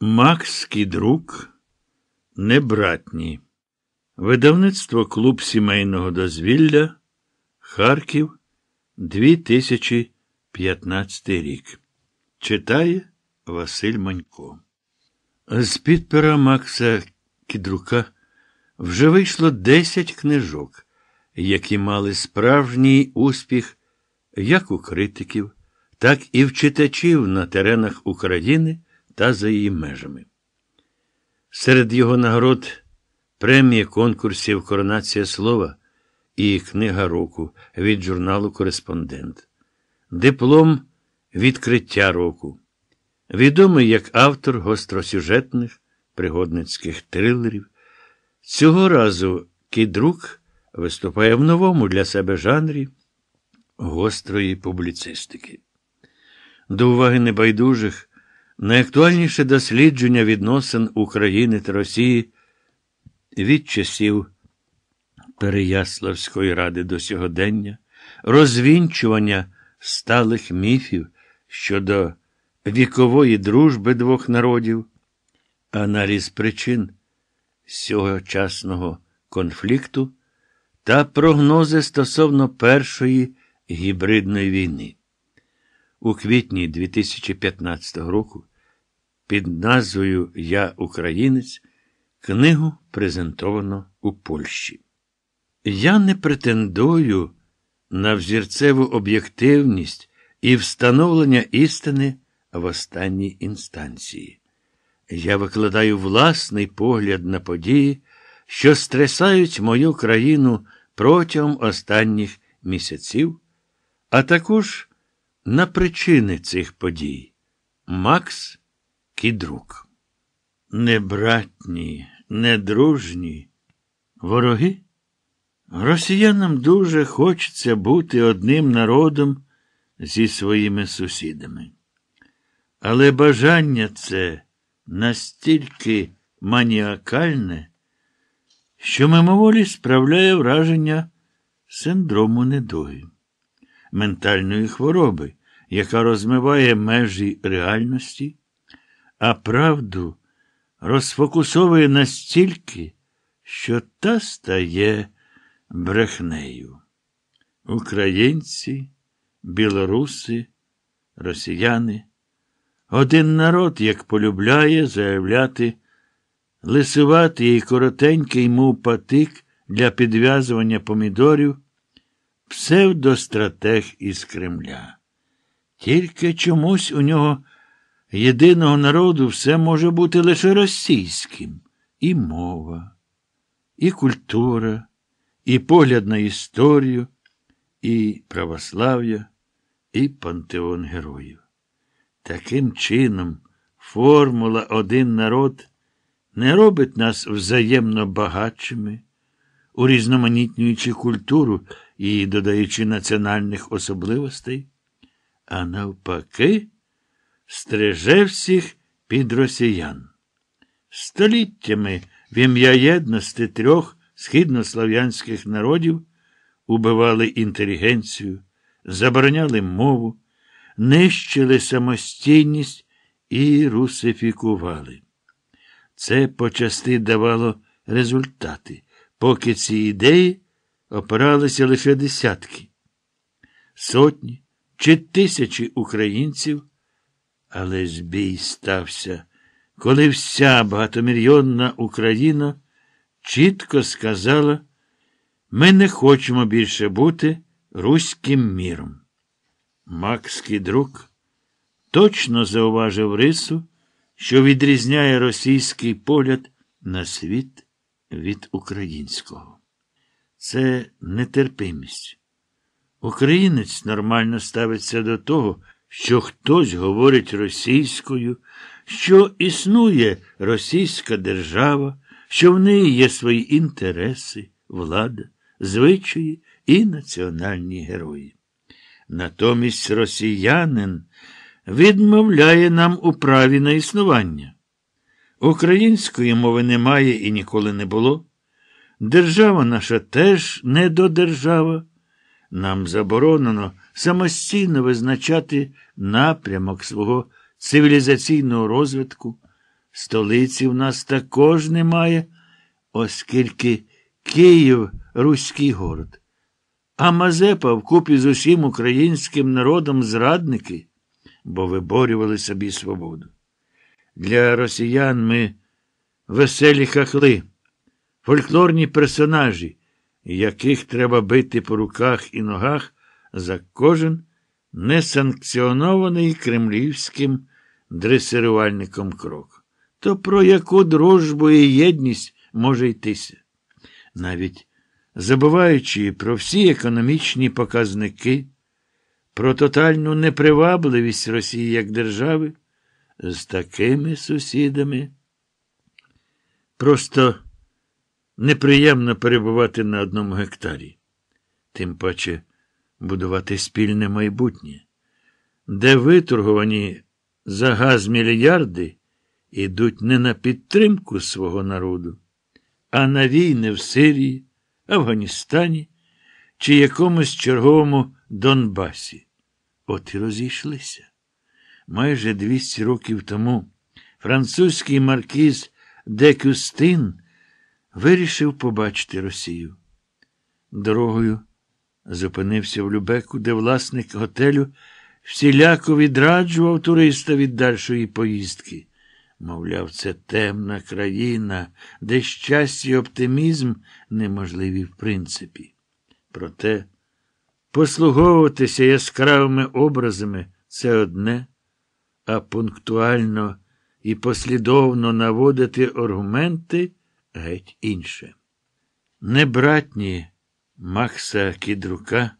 Макс Кідрук Небратні. Видавництво Клуб сімейного дозвілля. Харків 2015 рік. Читає Василь Манько. З під пера Макса Кідрука вже вийшло 10 книжок, які мали справжній успіх як у критиків, так і в читачів на теренах України та за її межами. Серед його нагород премія конкурсів Коронація слова і Книга року від журналу Кореспондент, диплом Відкриття року. Відомий як автор гостросюжетних пригодницьких трилерів. Цього разу Кідрук виступає в новому для себе жанрі гострої публіцистики. До уваги небайдужих найактуальніше дослідження відносин України та Росії від часів Переяславської ради до сьогодення, розвінчування сталих міфів щодо вікової дружби двох народів, аналіз причин сьогочасного конфлікту та прогнози стосовно першої гібридної війни. У квітні 2015 року під назвою Я Українець книгу презентовано у Польщі. Я не претендую на взірцеву об'єктивність і встановлення істини в останній інстанції. Я викладаю власний погляд на події, що стресають мою країну протягом останніх місяців, а також на причини цих подій. Макс Кідрук. Небратні, недружні вороги. Росіянам дуже хочеться бути одним народом зі своїми сусідами. Але бажання це настільки маніакальне, що мимоволі справляє враження синдрому недуги, ментальної хвороби, яка розмиває межі реальності, а правду розфокусовує настільки, що та стає брехнею. Українці, білоруси, росіяни. Один народ, як полюбляє заявляти, лисуватий і коротенький, мов патик для підв'язування помідорів, псевдостратег із Кремля. Тільки чомусь у нього єдиного народу все може бути лише російським і мова, і культура, і погляд на історію, і православ'я, і пантеон героїв. Таким чином, формула один народ не робить нас взаємно багатшими, урізноманітнюючи культуру і додаючи національних особливостей, а навпаки, стриже всіх під росіян. Століттями в ім'я єдності трьох східнослов'янських народів убивали інтелігенцію, забороняли мову нищили самостійність і русифікували. Це почасти давало результати, поки ці ідеї опиралися лише десятки, сотні чи тисячі українців, але збій стався, коли вся багатомільйонна Україна чітко сказала, ми не хочемо більше бути руським міром. Макс Кідрук точно зауважив рису, що відрізняє російський погляд на світ від українського. Це нетерпимість. Українець нормально ставиться до того, що хтось говорить російською, що існує російська держава, що в неї є свої інтереси, влада, звичаї і національні герої. Натомість росіянин відмовляє нам у праві на існування. Української мови немає і ніколи не було. Держава наша теж не до держава. Нам заборонено самостійно визначати напрямок свого цивілізаційного розвитку, Столиці в нас також немає, оскільки Київ руський город. А Мазепа вкупі з усім українським народом зрадники, бо виборювали собі свободу. Для росіян ми веселі хахли, фольклорні персонажі, яких треба бити по руках і ногах за кожен несанкціонований кремлівським дресирувальником крок. То про яку дружбу і єдність може йтися? Навіть забуваючи про всі економічні показники, про тотальну непривабливість Росії як держави, з такими сусідами. Просто неприємно перебувати на одному гектарі, тим паче будувати спільне майбутнє, де виторговані за газ мільярди ідуть не на підтримку свого народу, а на війни в Сирії, Афганістані чи якомусь черговому Донбасі. От і розійшлися. Майже 200 років тому французький маркіз де Кюстин вирішив побачити Росію. Дорогою зупинився в Любеку, де власник готелю всіляко відраджував туриста від дальшої поїздки. Мовляв, це темна країна, де щастя і оптимізм неможливі в принципі. Проте послуговуватися яскравими образами це одне, а пунктуально і послідовно наводити аргументи геть інше. Небратні Макса Кідрука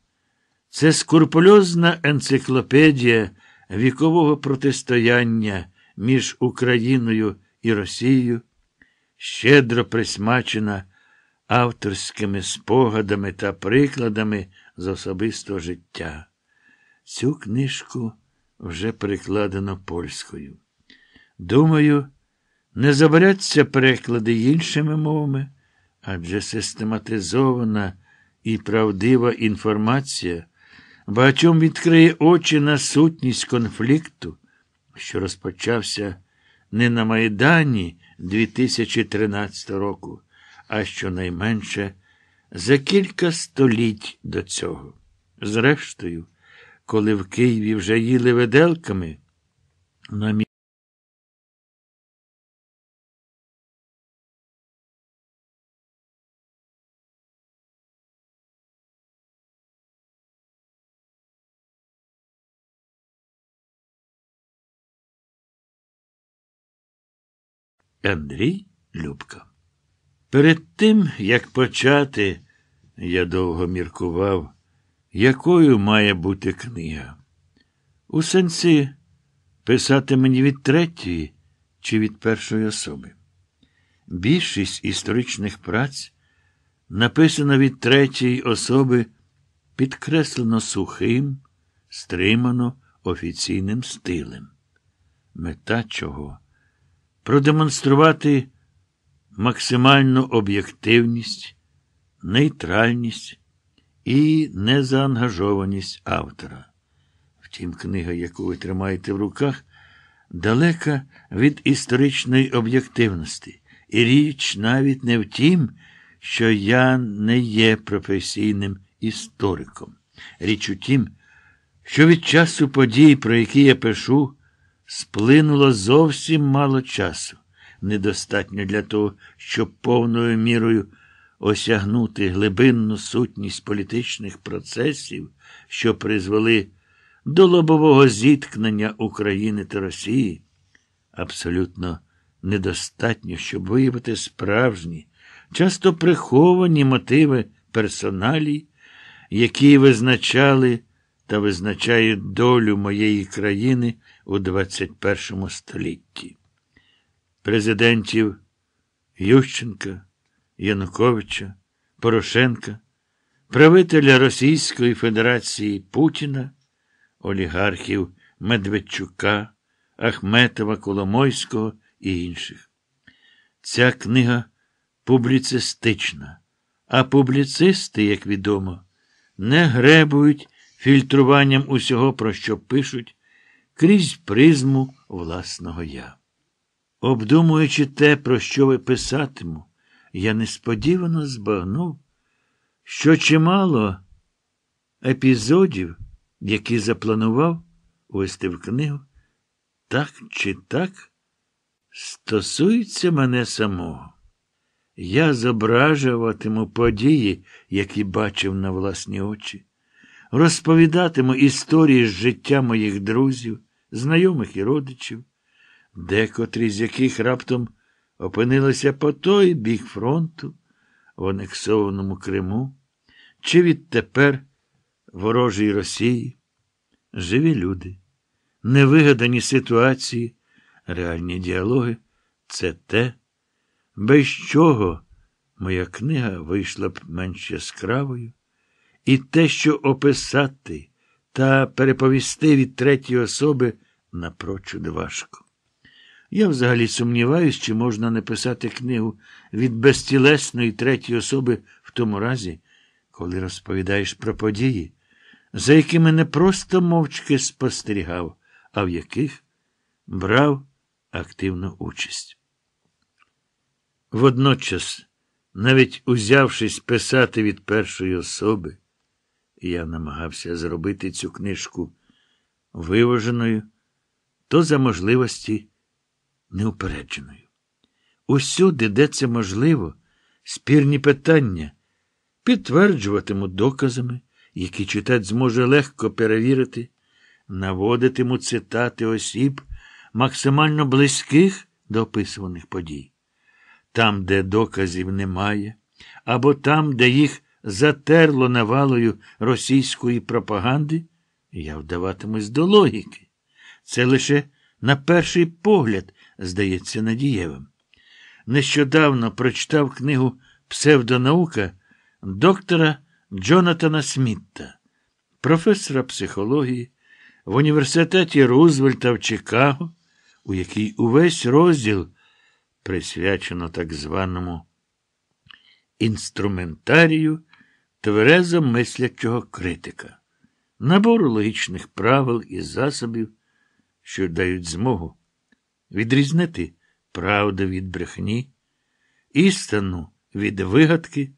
це скурпульозна енциклопедія вікового протистояння між Україною і Росією, щедро присмачена авторськими спогадами та прикладами з особистого життя. Цю книжку вже перекладено польською. Думаю, не забаряться переклади іншими мовами, адже систематизована і правдива інформація багатьом відкриє очі на сутність конфлікту, що розпочався не на Майдані 2013 року, а щонайменше за кілька століть до цього. Зрештою, коли в Києві вже їли виделками, на Андрій Любка. Перед тим, як почати, я довго міркував, якою має бути книга. У сенсі писати мені від третьої чи від першої особи. Більшість історичних праць написана від третьої особи підкреслено сухим, стримано офіційним стилем. Мета чого? Продемонструвати максимальну об'єктивність, нейтральність і незаангажованість автора. Втім, книга, яку ви тримаєте в руках, далека від історичної об'єктивності, і річ навіть не в тім, що я не є професійним істориком. Річ у тім, що від часу подій, про які я пишу, Сплинуло зовсім мало часу, недостатньо для того, щоб повною мірою осягнути глибинну сутність політичних процесів, що призвели до лобового зіткнення України та Росії. Абсолютно недостатньо, щоб виявити справжні, часто приховані мотиви персоналій, які визначали та визначають долю моєї країни у 21 столітті. Президентів Ющенка, Януковича, Порошенка, правителя Російської Федерації Путіна, олігархів Медведчука, Ахметова, Коломойського і інших. Ця книга публіцистична, а публіцисти, як відомо, не гребують фільтруванням усього, про що пишуть крізь призму власного я. Обдумуючи те, про що ви писатиму, я несподівано збагнув, що чимало епізодів, які запланував вести в книгу, так чи так стосуються мене самого. Я зображуватиму події, які бачив на власні очі, розповідатиму історії з життя моїх друзів, знайомих і родичів, декотрі з яких раптом опинилися по той бік фронту, в анексованому Криму, чи відтепер ворожій Росії. Живі люди, невигадані ситуації, реальні діалоги це те, без чого моя книга вийшла б менш яскравою, і те, що описати та переповісти від третьої особи напрочуд важко. Я взагалі сумніваюсь, чи можна написати книгу від безтілесної третьої особи в тому разі, коли розповідаєш про події, за якими не просто мовчки спостерігав, а в яких брав активну участь. Водночас, навіть узявшись писати від першої особи, я намагався зробити цю книжку виваженою, то за можливості неупередженою. Усюди, де це можливо, спірні питання підтверджуватиму доказами, які читач зможе легко перевірити, наводитиму цитати осіб, максимально близьких до описуваних подій. Там, де доказів немає, або там, де їх затерло навалою російської пропаганди, я вдаватимусь до логіки. Це лише на перший погляд здається надієвим. Нещодавно прочитав книгу Псевдонаука доктора Джонатана Смітта, професора психології в університеті Рузвельта в Чикаго, у якій увесь розділ присвячено так званому інструментарію тверезо мислячого критика, набору логічних правил і засобів, що дають змогу відрізнити правду від брехні, істину від вигадки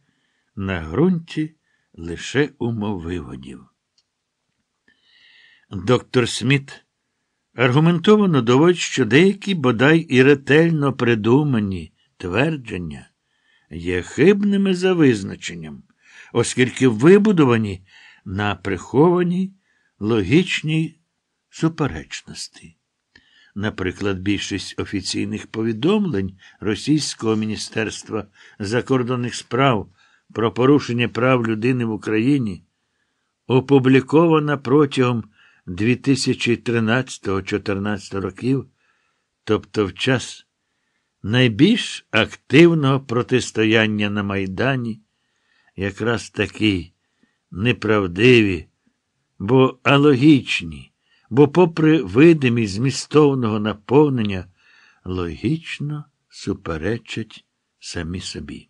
на ґрунті лише умовиводів. Доктор Сміт аргументовано доводить, що деякі бодай і ретельно придумані твердження є хибними за визначенням, оскільки вибудовані на прихованій логічній суперечності. Наприклад, більшість офіційних повідомлень Російського міністерства закордонних справ про порушення прав людини в Україні опублікована протягом 2013-2014 років, тобто в час найбільш активного протистояння на Майдані, якраз такі неправдиві, бо алогічні, бо, попри видимість змістовного наповнення, логічно суперечать самі собі.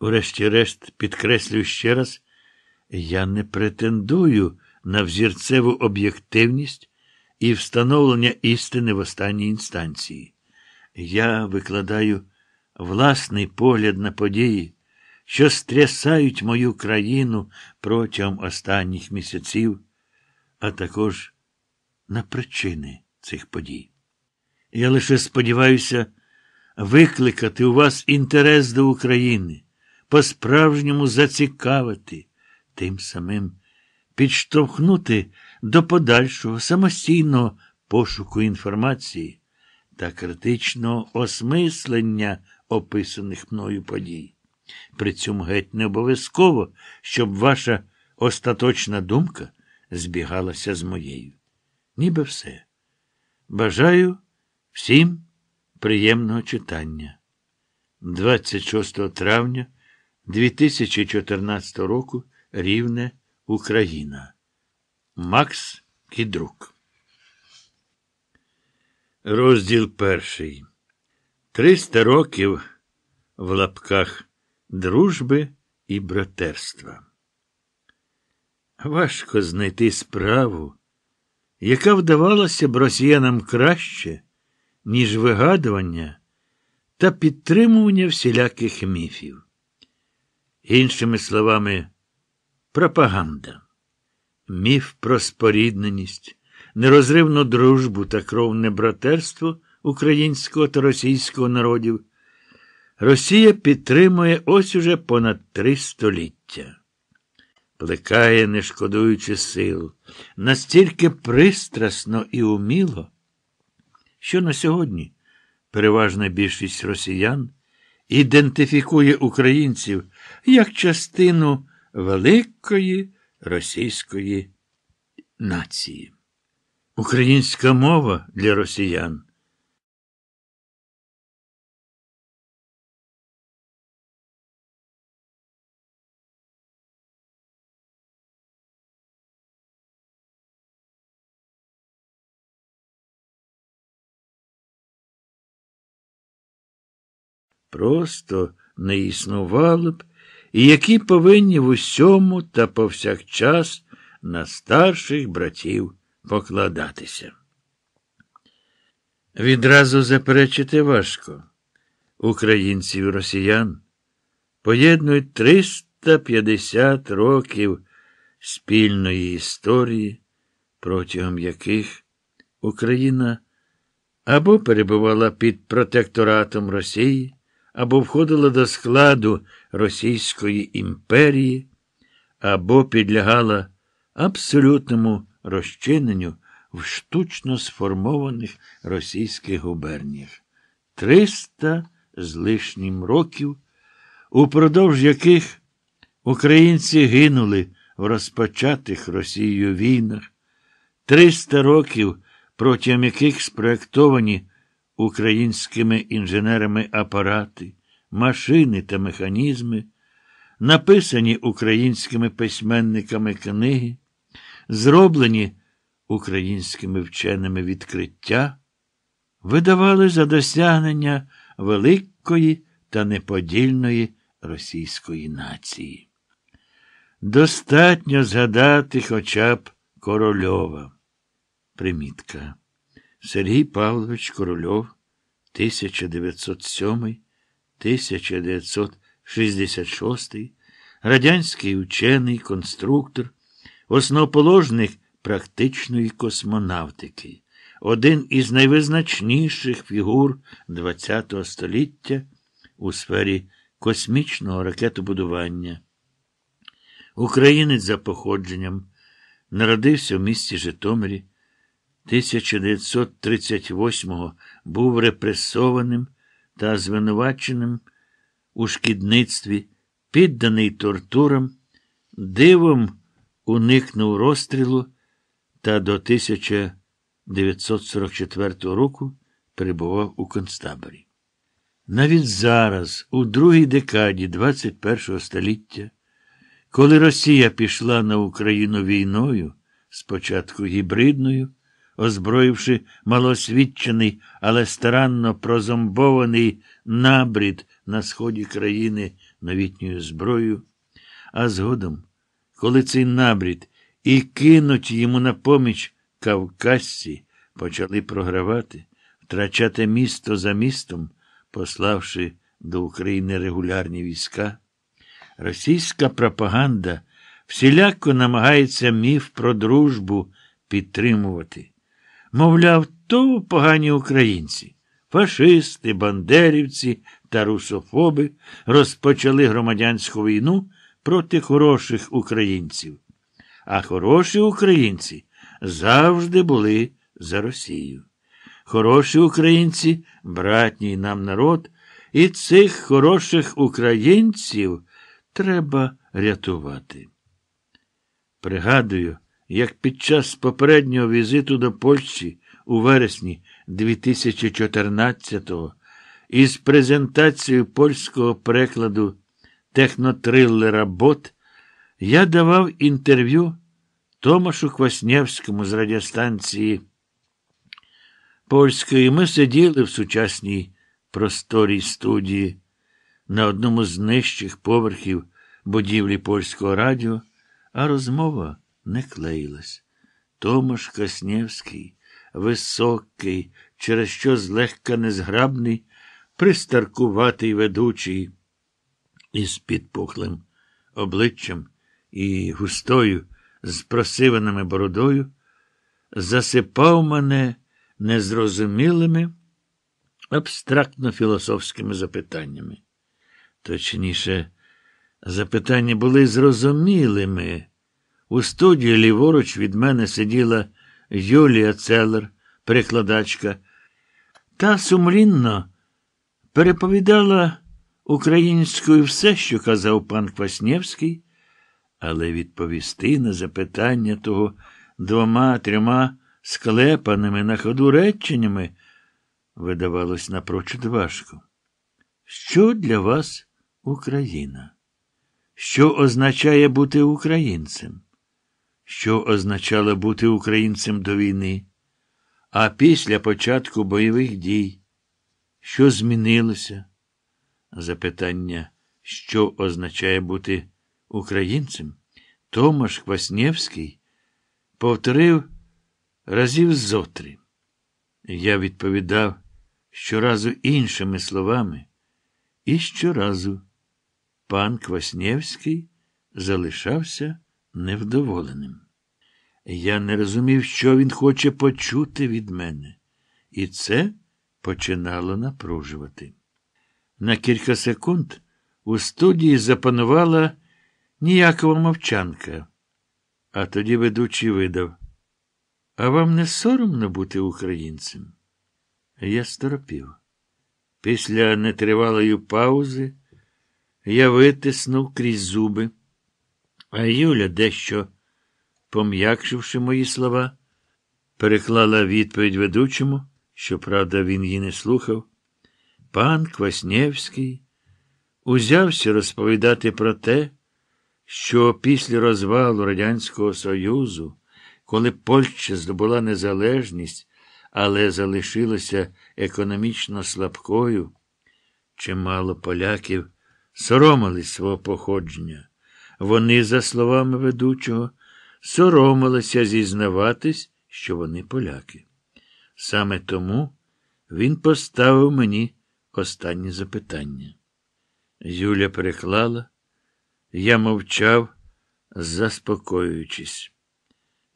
Урешті-решт, підкреслюю ще раз, я не претендую на взірцеву об'єктивність і встановлення істини в останній інстанції. Я викладаю власний погляд на події, що стрясають мою країну протягом останніх місяців, а також на причини цих подій. Я лише сподіваюся викликати у вас інтерес до України, по-справжньому зацікавити, тим самим підштовхнути до подальшого самостійного пошуку інформації та критичного осмислення описаних мною подій. При цьому геть не обов'язково, щоб ваша остаточна думка збігалася з моєю. Ніби все. Бажаю всім приємного читання. 26 травня 2014 року Рівне Україна. Макс Кідрук. Розділ перший. Триста років в лапках дружби і братерства. Важко знайти справу, яка вдавалася б росіянам краще, ніж вигадування та підтримування всіляких міфів. Іншими словами, пропаганда, міф про спорідненість, нерозривну дружбу та кровне братерство українського та російського народів. Росія підтримує ось уже понад три століття. Плекає, не шкодуючи сил, настільки пристрасно і уміло, що на сьогодні переважна більшість росіян ідентифікує українців як частину великої російської нації. Українська мова для росіян просто не існувало б, і які повинні в усьому та повсякчас на старших братів покладатися. Відразу заперечити важко. Українців і росіян поєднують 350 років спільної історії, протягом яких Україна або перебувала під протекторатом Росії, або входила до складу Російської імперії, або підлягала абсолютному розчиненню в штучно сформованих російських губерніях. Триста з лишнім років, упродовж яких українці гинули в розпочатих Росією війнах, триста років, протягом яких спроектовані українськими інженерами апарати, машини та механізми, написані українськими письменниками книги, зроблені українськими вченими відкриття, видавали за досягнення великої та неподільної російської нації. Достатньо згадати хоча б Корольова. Примітка. Сергій Павлович Корольов, 1907, 1966, радянський учений, конструктор, основоположник практичної космонавтики, один із найвизначніших фігур ХХ століття у сфері космічного ракетобудування. Українець за походженням народився в місті Житомирі. 1938-го був репресованим та звинуваченим у шкідництві, підданий тортурам, дивом уникнув розстрілу та до 1944 року перебував у концтаборі. Навіть зараз, у другій декаді 21 століття, коли Росія пішла на Україну війною, спочатку гібридною, озброївши малосвідчений, але старанно прозомбований набрід на сході країни новітньою зброєю, а згодом, коли цей набрід і кинуть йому на поміч кавказці, почали програвати, втрачати місто за містом, пославши до України регулярні війська, російська пропаганда всіляко намагається міф про дружбу підтримувати. Мовляв, то погані українці, фашисти, бандерівці та русофоби розпочали громадянську війну проти хороших українців. А хороші українці завжди були за Росію. Хороші українці, братній нам народ, і цих хороших українців треба рятувати. Пригадую, як під час попереднього візиту до Польщі у вересні 2014-го із презентацією польського перекладу технотрилера Бот я давав інтерв'ю Томашу Кваснєвському з радіостанції Польської. Ми сиділи в сучасній просторій студії на одному з нижчих поверхів будівлі польського радіо, а розмова не клеїлась. Томаш Каснєвський високий, через що злегка незграбний, пристаркуватий ведучий із підпухлим обличчям і густою, з просиваними бородою, засипав мене незрозумілими, абстрактно філософськими запитаннями. Точніше, запитання були зрозумілими. У студії ліворуч від мене сиділа Юлія Целер, перекладачка, та сумлінно переповідала українською все, що казав пан Кваснєвський, але відповісти на запитання того двома трьома склепаними на ходу реченнями видавалось напрочуд важко. Що для вас Україна? Що означає бути українцем? Що означало бути українцем до війни? А після початку бойових дій? Що змінилося? Запитання, що означає бути українцем, Томаш Кваснєвський повторив разів зотри. Я відповідав щоразу іншими словами, і щоразу пан Кваснєвський залишався невдоволеним. Я не розумів, що він хоче почути від мене, і це починало напружувати. На кілька секунд у студії запанувала ніякова мовчанка, а тоді ведучий видав. А вам не соромно бути українцем? Я сторопів. Після нетривалої паузи я витиснув крізь зуби, а Юля, дещо, пом'якшивши мої слова, переклала відповідь ведучому, щоправда, він її не слухав. Пан Кваснєвський узявся розповідати про те, що після розвалу Радянського Союзу, коли Польща здобула незалежність, але залишилася економічно слабкою, чимало поляків соромились свого походження. Вони, за словами ведучого, соромилися зізнаватись, що вони поляки. Саме тому він поставив мені останнє запитання. Юля переклала, я мовчав, заспокоюючись.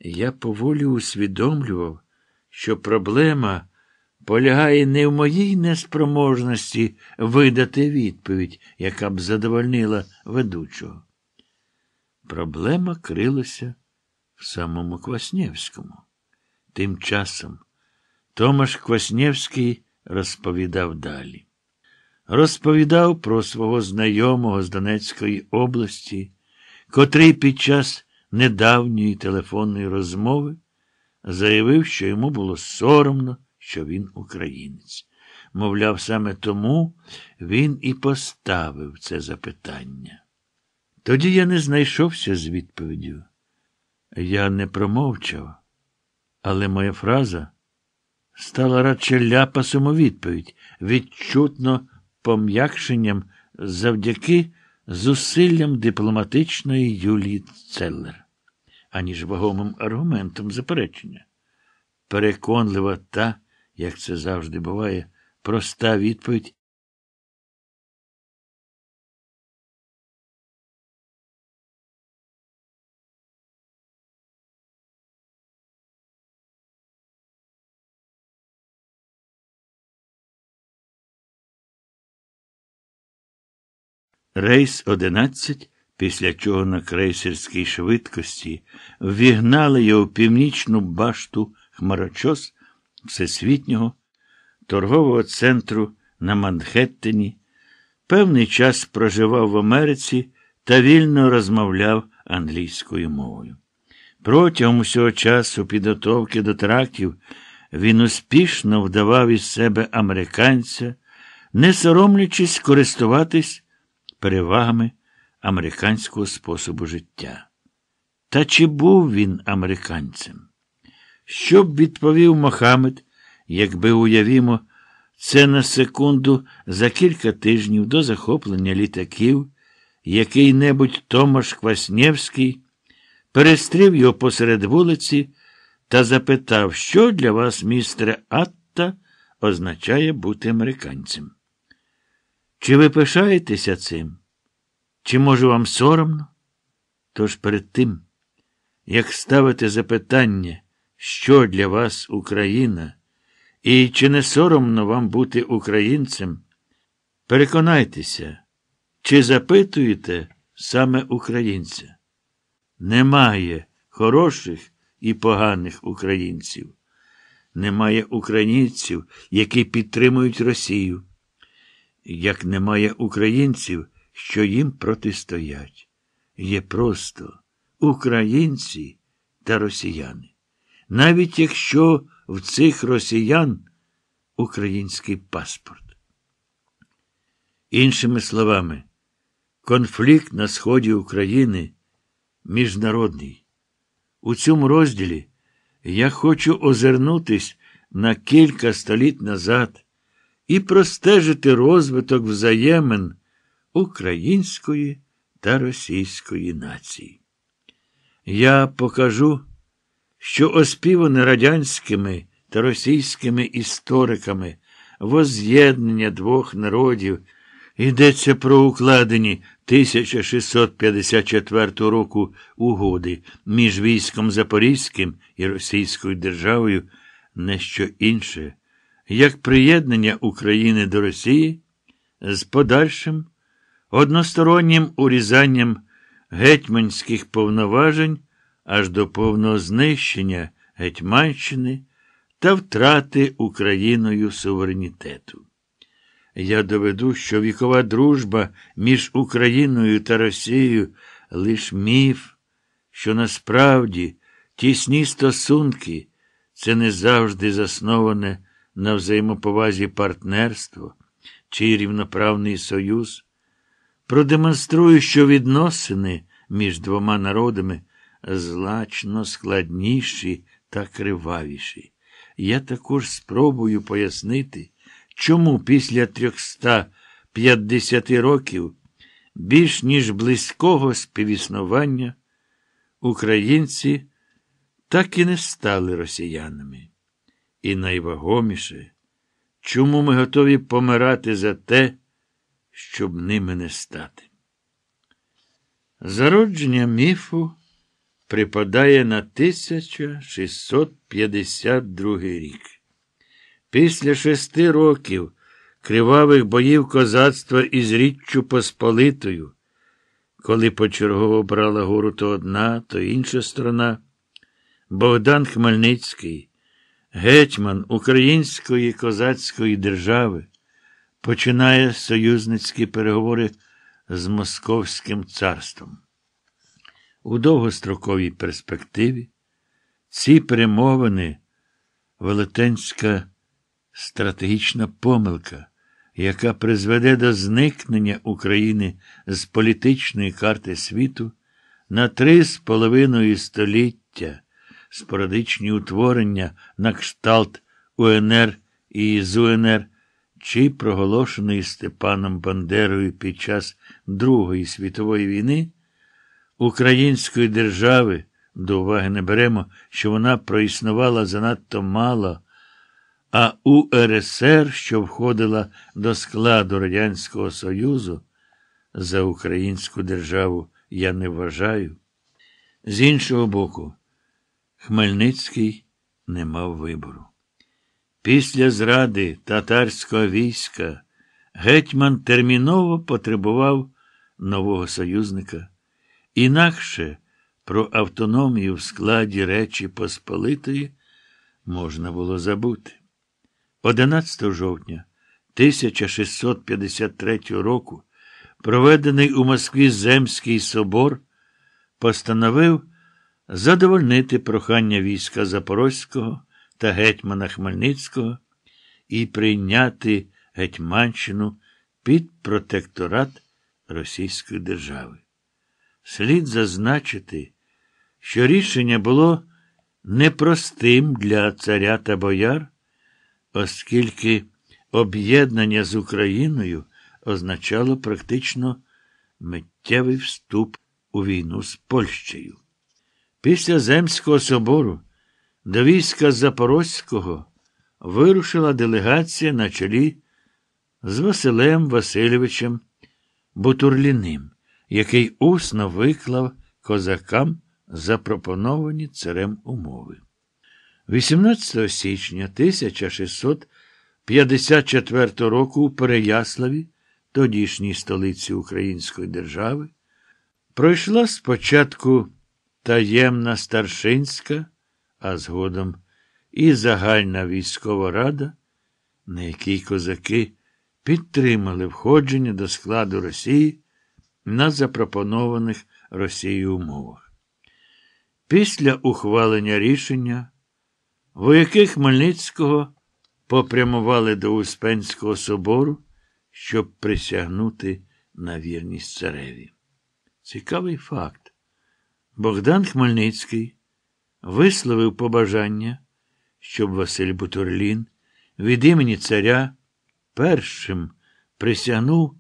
Я поволі усвідомлював, що проблема полягає не в моїй неспроможності видати відповідь, яка б задовольнила ведучого. Проблема крилася в самому Кваснєвському. Тим часом Томаш Кваснєвський розповідав далі. Розповідав про свого знайомого з Донецької області, котрий під час недавньої телефонної розмови заявив, що йому було соромно, що він українець. Мовляв, саме тому він і поставив це запитання. Тоді я не знайшовся з відповіддю. Я не промовчав, але моя фраза стала радше ляпасом у відповідь, відчутно пом'якшенням завдяки зусиллям дипломатичної Юлії Целлер, аніж вагомим аргументом заперечення. Переконлива та, як це завжди буває, проста відповідь. Рейс 11, після чого на крейсерській швидкості ввігнали його в північну башту хмарочос Всесвітнього торгового центру на Манхеттені, певний час проживав в Америці та вільно розмовляв англійською мовою. Протягом усього часу підготовки до трактів він успішно вдавав із себе американця, не соромлячись користуватись перевагами американського способу життя. Та чи був він американцем? Що б відповів Мохамед, якби уявімо, це на секунду за кілька тижнів до захоплення літаків, який-небудь Томаш Кваснєвський перестрів його посеред вулиці та запитав, що для вас, містере Атта, означає бути американцем. Чи ви пишаєтеся цим? Чи, може, вам соромно? Тож перед тим, як ставити запитання, що для вас Україна, і чи не соромно вам бути українцем, переконайтеся, чи запитуєте саме українця. Немає хороших і поганих українців. Немає українців, які підтримують Росію. Як немає українців, що їм протистоять. Є просто українці та росіяни. Навіть якщо в цих росіян український паспорт. Іншими словами, конфлікт на сході України міжнародний. У цьому розділі я хочу озирнутись на кілька століть назад і простежити розвиток взаємин української та російської нації. Я покажу, що оспіване радянськими та російськими істориками воз'єднання двох народів йдеться про укладені 1654 року угоди між військом Запорізьким і Російською державою не що інше, як приєднання України до Росії з подальшим одностороннім урізанням гетьманських повноважень аж до повного знищення Гетьманщини та втрати Україною суверенітету. Я доведу, що вікова дружба між Україною та Росією лиш міф, що насправді тісні стосунки це не завжди засноване на взаємоповазі партнерство чи рівноправний союз. Продемонструю, що відносини між двома народами злачно складніші та кривавіші. Я також спробую пояснити, чому після 350 років більш ніж близького співіснування українці так і не стали росіянами. І найвагоміше, чому ми готові помирати за те, щоб ними не стати. Зародження міфу припадає на 1652 рік. Після шести років кривавих боїв козацтва із Річчю Посполитою, коли почергово брала гору то одна, то інша сторона, Богдан Хмельницький, гетьман Української козацької держави, починає союзницькі переговори з Московським царством. У довгостроковій перспективі ці перемовини велетенська стратегічна помилка, яка призведе до зникнення України з політичної карти світу на три з половиною століття, спорадичні утворення на кшталт УНР і ЗУНР, чи проголошеної Степаном Бандерою під час Другої світової війни, української держави до уваги не беремо, що вона проіснувала занадто мало. А УРСР, що входила до складу Радянського Союзу, за українську державу я не вважаю. З іншого боку, Хмельницький не мав вибору. Після зради татарського війська гетьман терміново потребував нового союзника. Інакше про автономію в складі Речі Посполитої можна було забути. 11 жовтня 1653 року проведений у Москві Земський собор постановив задовольнити прохання війська Запорозького та гетьмана Хмельницького і прийняти Гетьманщину під протекторат Російської держави. Слід зазначити, що рішення було непростим для царя та бояр оскільки об'єднання з Україною означало практично миттєвий вступ у війну з Польщею. Після Земського собору до війська Запорозького вирушила делегація на чолі з Василем Васильовичем Бутурліним, який усно виклав козакам запропоновані царем умови. 18 січня 1654 року у Переяславі, тодішній столиці Української держави, пройшла спочатку таємна старшинська, а згодом і загальна військова рада, на якій козаки підтримали входження до складу Росії на запропонованих Росією умовах. Після ухвалення рішення вояки Хмельницького попрямували до Успенського собору, щоб присягнути на вірність цареві. Цікавий факт. Богдан Хмельницький висловив побажання, щоб Василь Бутурлін від імені царя першим присягнув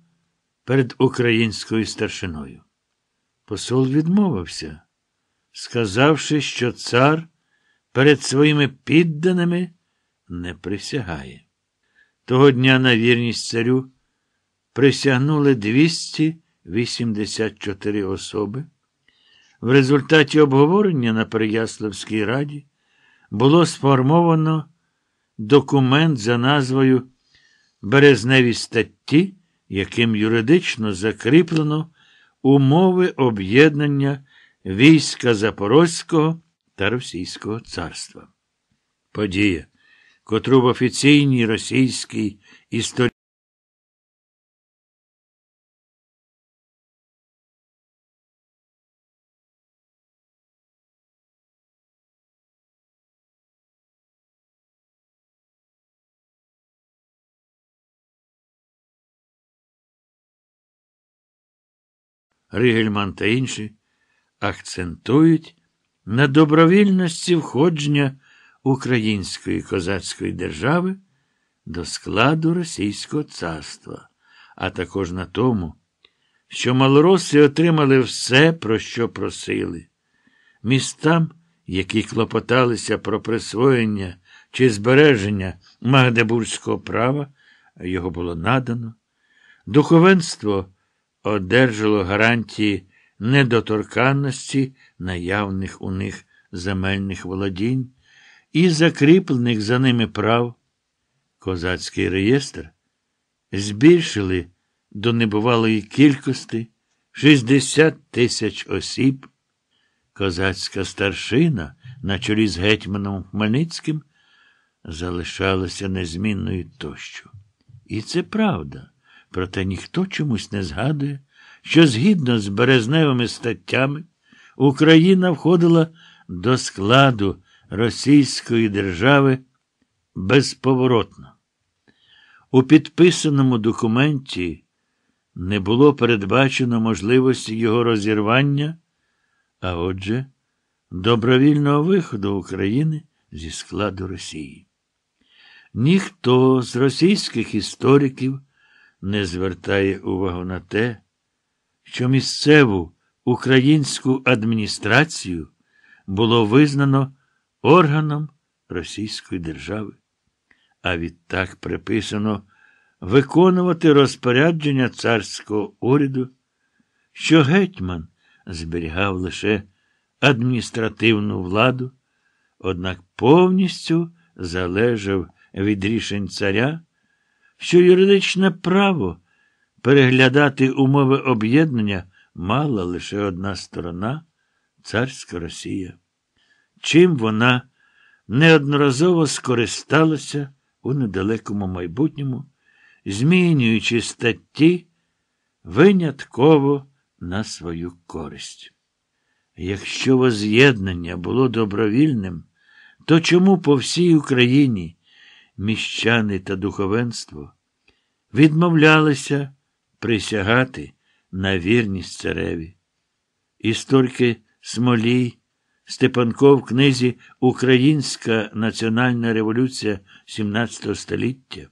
перед українською старшиною. Посол відмовився, сказавши, що цар перед своїми підданими не присягає. Того дня на вірність царю присягнули 284 особи. В результаті обговорення на Переяславській раді було сформовано документ за назвою Березневі статті, яким юридично закріплено умови об'єднання війська Запорозького та Російського царства. Подія, котру в офіційній російській історії Ригельман та інші акцентують на добровільності входження Української козацької держави до складу Російського царства, а також на тому, що малороси отримали все, про що просили. Містам, які клопоталися про присвоєння чи збереження Магдебурзького права, його було надано, духовенство одержало гарантії недоторканності наявних у них земельних володінь і закріплених за ними прав. Козацький реєстр збільшили до небувалої кількості 60 тисяч осіб. Козацька старшина на чолі з гетьманом Хмельницьким залишалася незмінною тощо. І це правда. Проте ніхто чомусь не згадує, що згідно з березневими статтями Україна входила до складу Російської держави безповоротно. У підписаному документі не було передбачено можливості його розірвання, а отже, добровільного виходу України зі складу Росії. Ніхто з російських істориків не звертає увагу на те, що місцеву українську адміністрацію було визнано органом Російської держави, а відтак приписано виконувати розпорядження царського уряду, що гетьман зберігав лише адміністративну владу, однак повністю залежав від рішень царя що юридичне право переглядати умови об'єднання мала лише одна сторона царська Росія. Чим вона неодноразово скористалася у недалекому майбутньому, змінюючи статті винятково на свою користь. Якщо воз'єднання було добровільним, то чому по всій Україні міщани та духовенство відмовлялися присягати на вірність цареві. Історики Смолій, Степанко в книзі Українська національна революція XVII століття,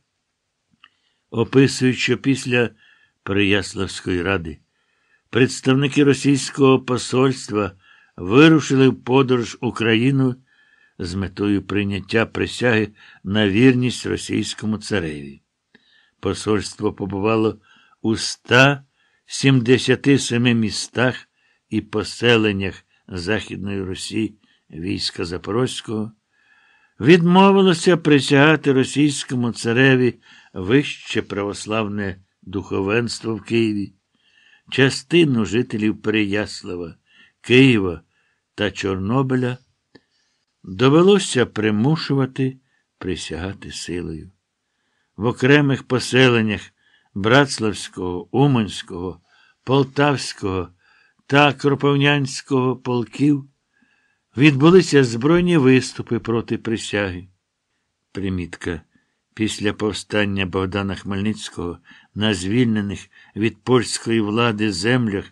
описують, що після Переяславської ради представники російського посольства вирушили в подорож Україну з метою прийняття присяги на вірність російському цареві. Посольство побувало у 177 містах і поселеннях Західної Русі війська Запорозького, відмовилося присягати російському цареві вище православне духовенство в Києві, частину жителів Переяслава, Києва та Чорнобиля довелося примушувати присягати силою. В окремих поселеннях Братславського, Уманського, Полтавського та Кропивнянського полків відбулися збройні виступи проти присяги. Примітка. Після повстання Богдана Хмельницького на звільнених від польської влади землях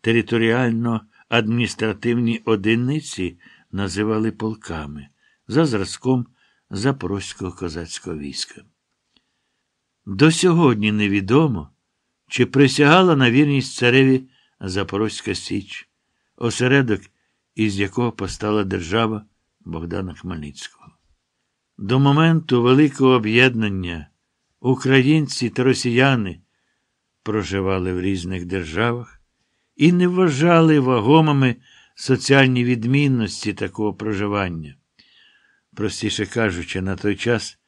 територіально адміністративні одиниці називали полками за зразком Запорозького козацького війська. До сьогодні невідомо, чи присягала на вірність цареві Запорозька Січ, осередок, із якого постала держава Богдана Хмельницького. До моменту Великого об'єднання українці та росіяни проживали в різних державах і не вважали вагомими соціальні відмінності такого проживання. Простіше кажучи, на той час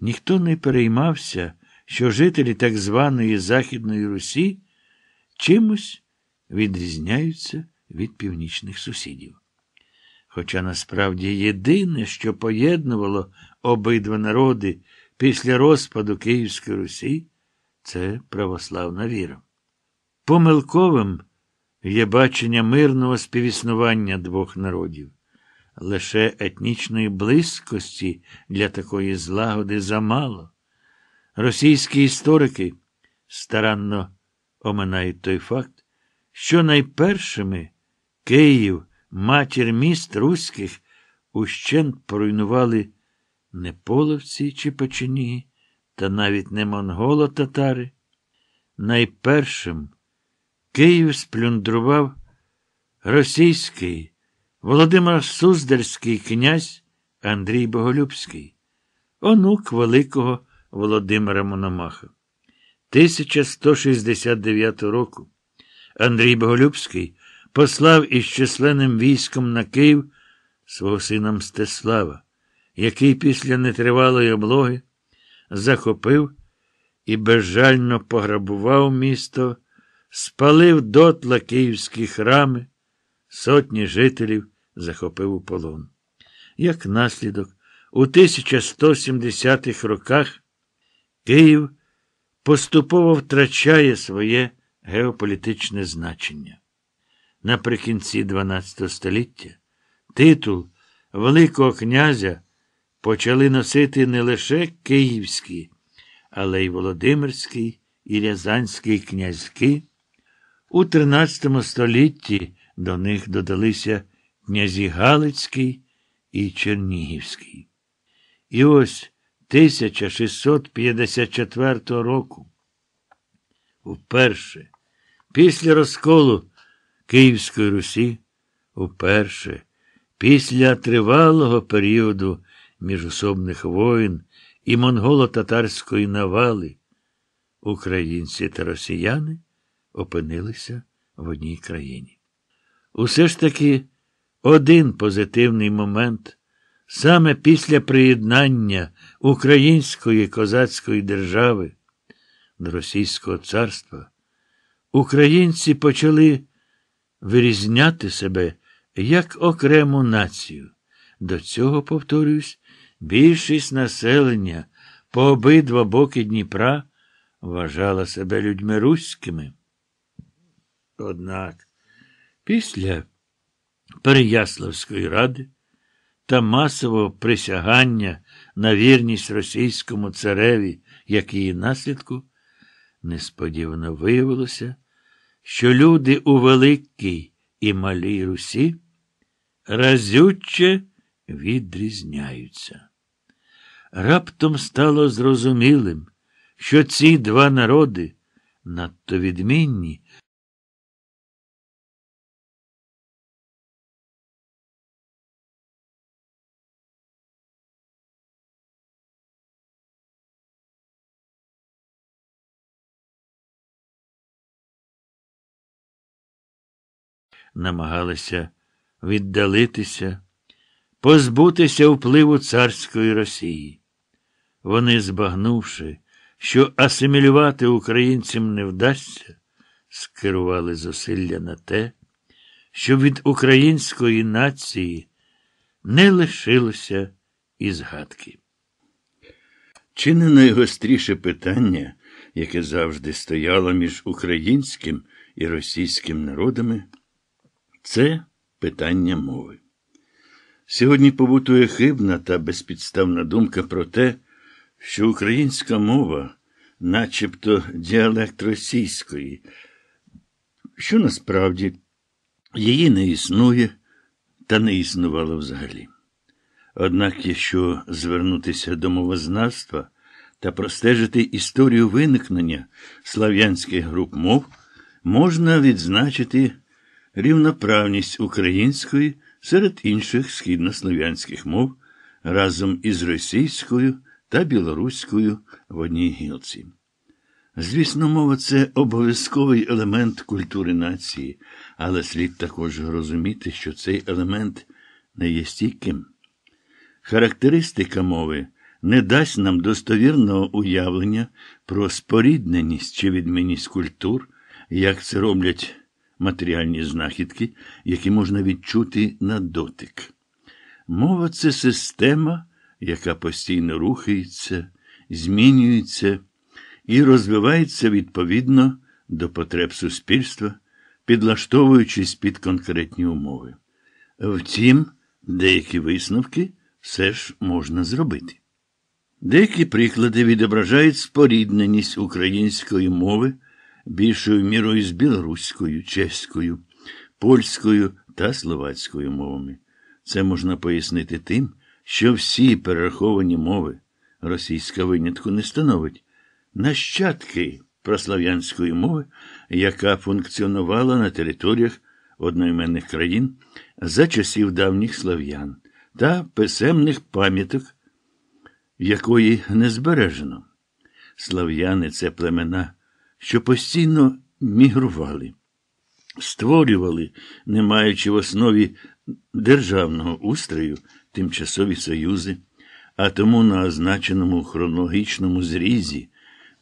ніхто не переймався, що жителі так званої Західної Русі чимось відрізняються від північних сусідів. Хоча насправді єдине, що поєднувало обидва народи після розпаду Київської Русі, це православна віра. Помилковим є бачення мирного співіснування двох народів. Лише етнічної близькості для такої злагоди замало. Російські історики старанно оминають той факт, що найпершими Київ, матір міст руських, ущент поруйнували не половці чи печені, та навіть не монголо-татари. Найпершим Київ сплюндрував російський Володимир Суздальський князь Андрій Боголюбський, онук великого Володимира Мономаха. 1169 року Андрій Боголюбський послав із численним військом на Київ свого сина Мстислава, який після нетривалої облоги захопив і безжально пограбував місто, спалив дотла київські храми, сотні жителів захопив у полон. Як наслідок, у 1170-х роках Київ поступово втрачає своє геополітичне значення. Наприкінці XII століття титул Великого князя почали носити не лише київські, але й Володимирський і Рязанський князьки. У XIII столітті до них додалися князі Галицький і Чернігівський. І ось 1654 року, вперше, після розколу Київської Русі, вперше, після тривалого періоду міжособних воїн і монголо-татарської навали, українці та росіяни опинилися в одній країні. Усе ж таки один позитивний момент. Саме після приєднання Української козацької держави до Російського царства українці почали вирізняти себе як окрему націю. До цього, повторюсь, більшість населення по обидва боки Дніпра вважала себе людьми руськими. Однак після Переяславської ради та масового присягання на вірність російському цареві, як її наслідку, несподівано виявилося, що люди у Великій і Малій Русі разюче відрізняються. Раптом стало зрозумілим, що ці два народи надто відмінні. Намагалися віддалитися, позбутися впливу царської Росії. Вони, збагнувши, що асимілювати українцям не вдасться, скерували зусилля на те, щоб від української нації не лишилося і згадки. Чи не найгостріше питання, яке завжди стояло між українським і російським народами, це питання мови. Сьогодні побутує хибна та безпідставна думка про те, що українська мова, начебто діалект російської, що насправді її не існує та не існувало взагалі. Однак, якщо звернутися до мовознавства та простежити історію виникнення слав'янських груп мов, можна відзначити рівноправність української серед інших східнослов'янських мов разом із російською та білоруською в одній гілці. Звісно, мова це обов'язковий елемент культури нації, але слід також розуміти, що цей елемент не є стійким. Характеристика мови не дасть нам достовірного уявлення про спорідненість чи відмінність культур, як це роблять матеріальні знахідки, які можна відчути на дотик. Мова це система, яка постійно рухається, змінюється і розвивається відповідно до потреб суспільства, підлаштовуючись під конкретні умови. Втім, деякі висновки все ж можна зробити. Деякі приклади відображають спорідненість української мови більшою мірою з білоруською, чеською, польською та словацькою мовами. Це можна пояснити тим, що всі перераховані мови російська винятку не становить нащадки прослав'янської мови, яка функціонувала на територіях одноіменних країн за часів давніх слав'ян та писемних пам'яток, якої не збережено. Слав'яни це племена, що постійно мігрували, створювали, не маючи в основі державного устрою тимчасові союзи, а тому на означеному хронологічному зрізі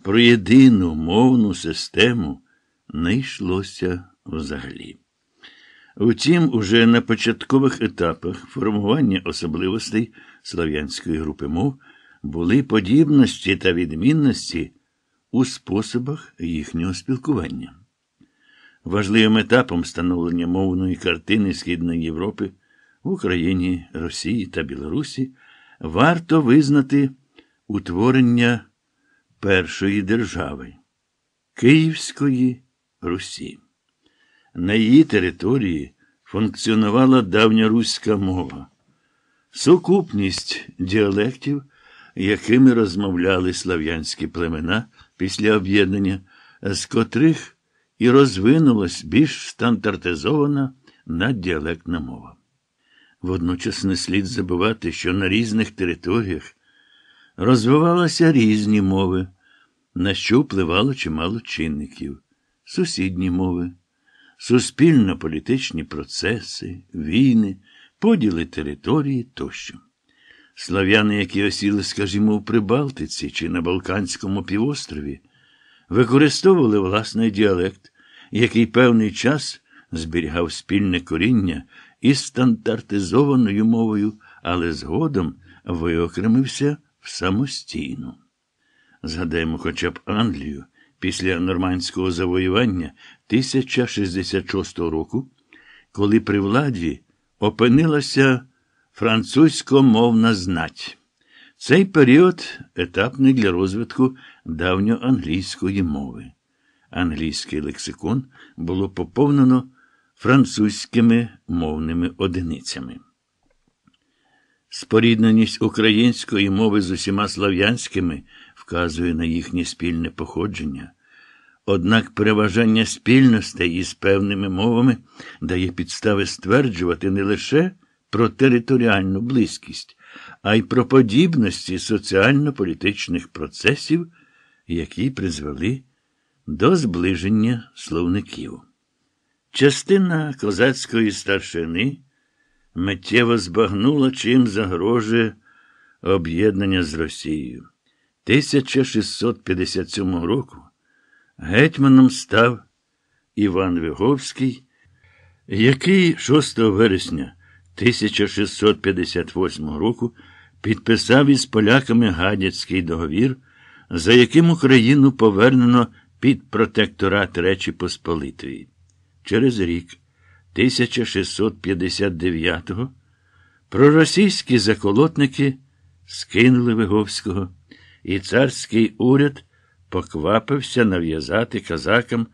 про єдину мовну систему не йшлося взагалі. Втім, уже на початкових етапах формування особливостей слав'янської групи мов були подібності та відмінності у способах їхнього спілкування. Важливим етапом становлення мовної картини Східної Європи в Україні, Росії та Білорусі варто визнати утворення першої держави Київської Русі. На її території функціонувала давня руська мова, сукупність діалектів, якими розмовляли слав'янські племена після об'єднання, з котрих і розвинулась більш стандартизована наддіалектна мова. Водночас не слід забувати, що на різних територіях розвивалися різні мови, на що впливало чимало чинників, сусідні мови, суспільно-політичні процеси, війни, поділи території тощо. Слав'яни, які осіли, скажімо, у Прибалтиці чи на Балканському півострові, використовували власний діалект, який певний час зберігав спільне коріння із стандартизованою мовою, але згодом виокремився в самостійну. Згадаємо хоча б Англію після нормандського завоювання 1066 року, коли при владі опинилася французькомовна знать. Цей період етапний для розвитку давньоанглійської мови. Англійський лексикон було поповнено французькими мовними одиницями. Спорідненість української мови з усіма слав'янськими вказує на їхнє спільне походження. Однак переважання спільностей із певними мовами дає підстави стверджувати не лише про територіальну близькість, а й про подібності соціально-політичних процесів, які призвели до зближення словників. Частина козацької старшини миттєво збагнула, чим загрожує об'єднання з Росією. 1657 року гетьманом став Іван Виговський, який 6 вересня 1658 року підписав із поляками Гадяцький договір, за яким Україну повернено під протекторат Речі Посполитої. Через рік, 1659-го, проросійські заколотники скинули Виговського, і царський уряд поквапився нав'язати казакам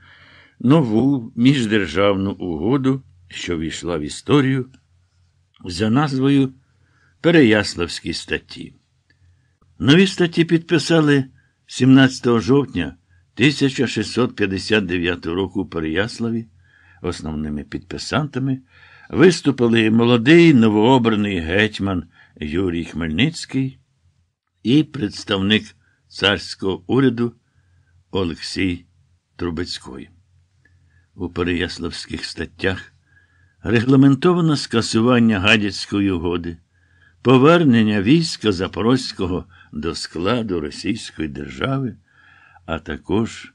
нову міждержавну угоду, що війшла в історію за назвою Переяславські статті. Нові статті підписали 17 жовтня 1659 року у Переяславі. Основними підписантами виступили молодий новообраний гетьман Юрій Хмельницький і представник царського уряду Олексій Трубецький. У Переяславських статтях регламентовано скасування Гадяцької угоди, повернення війська Запорозького до складу Російської держави, а також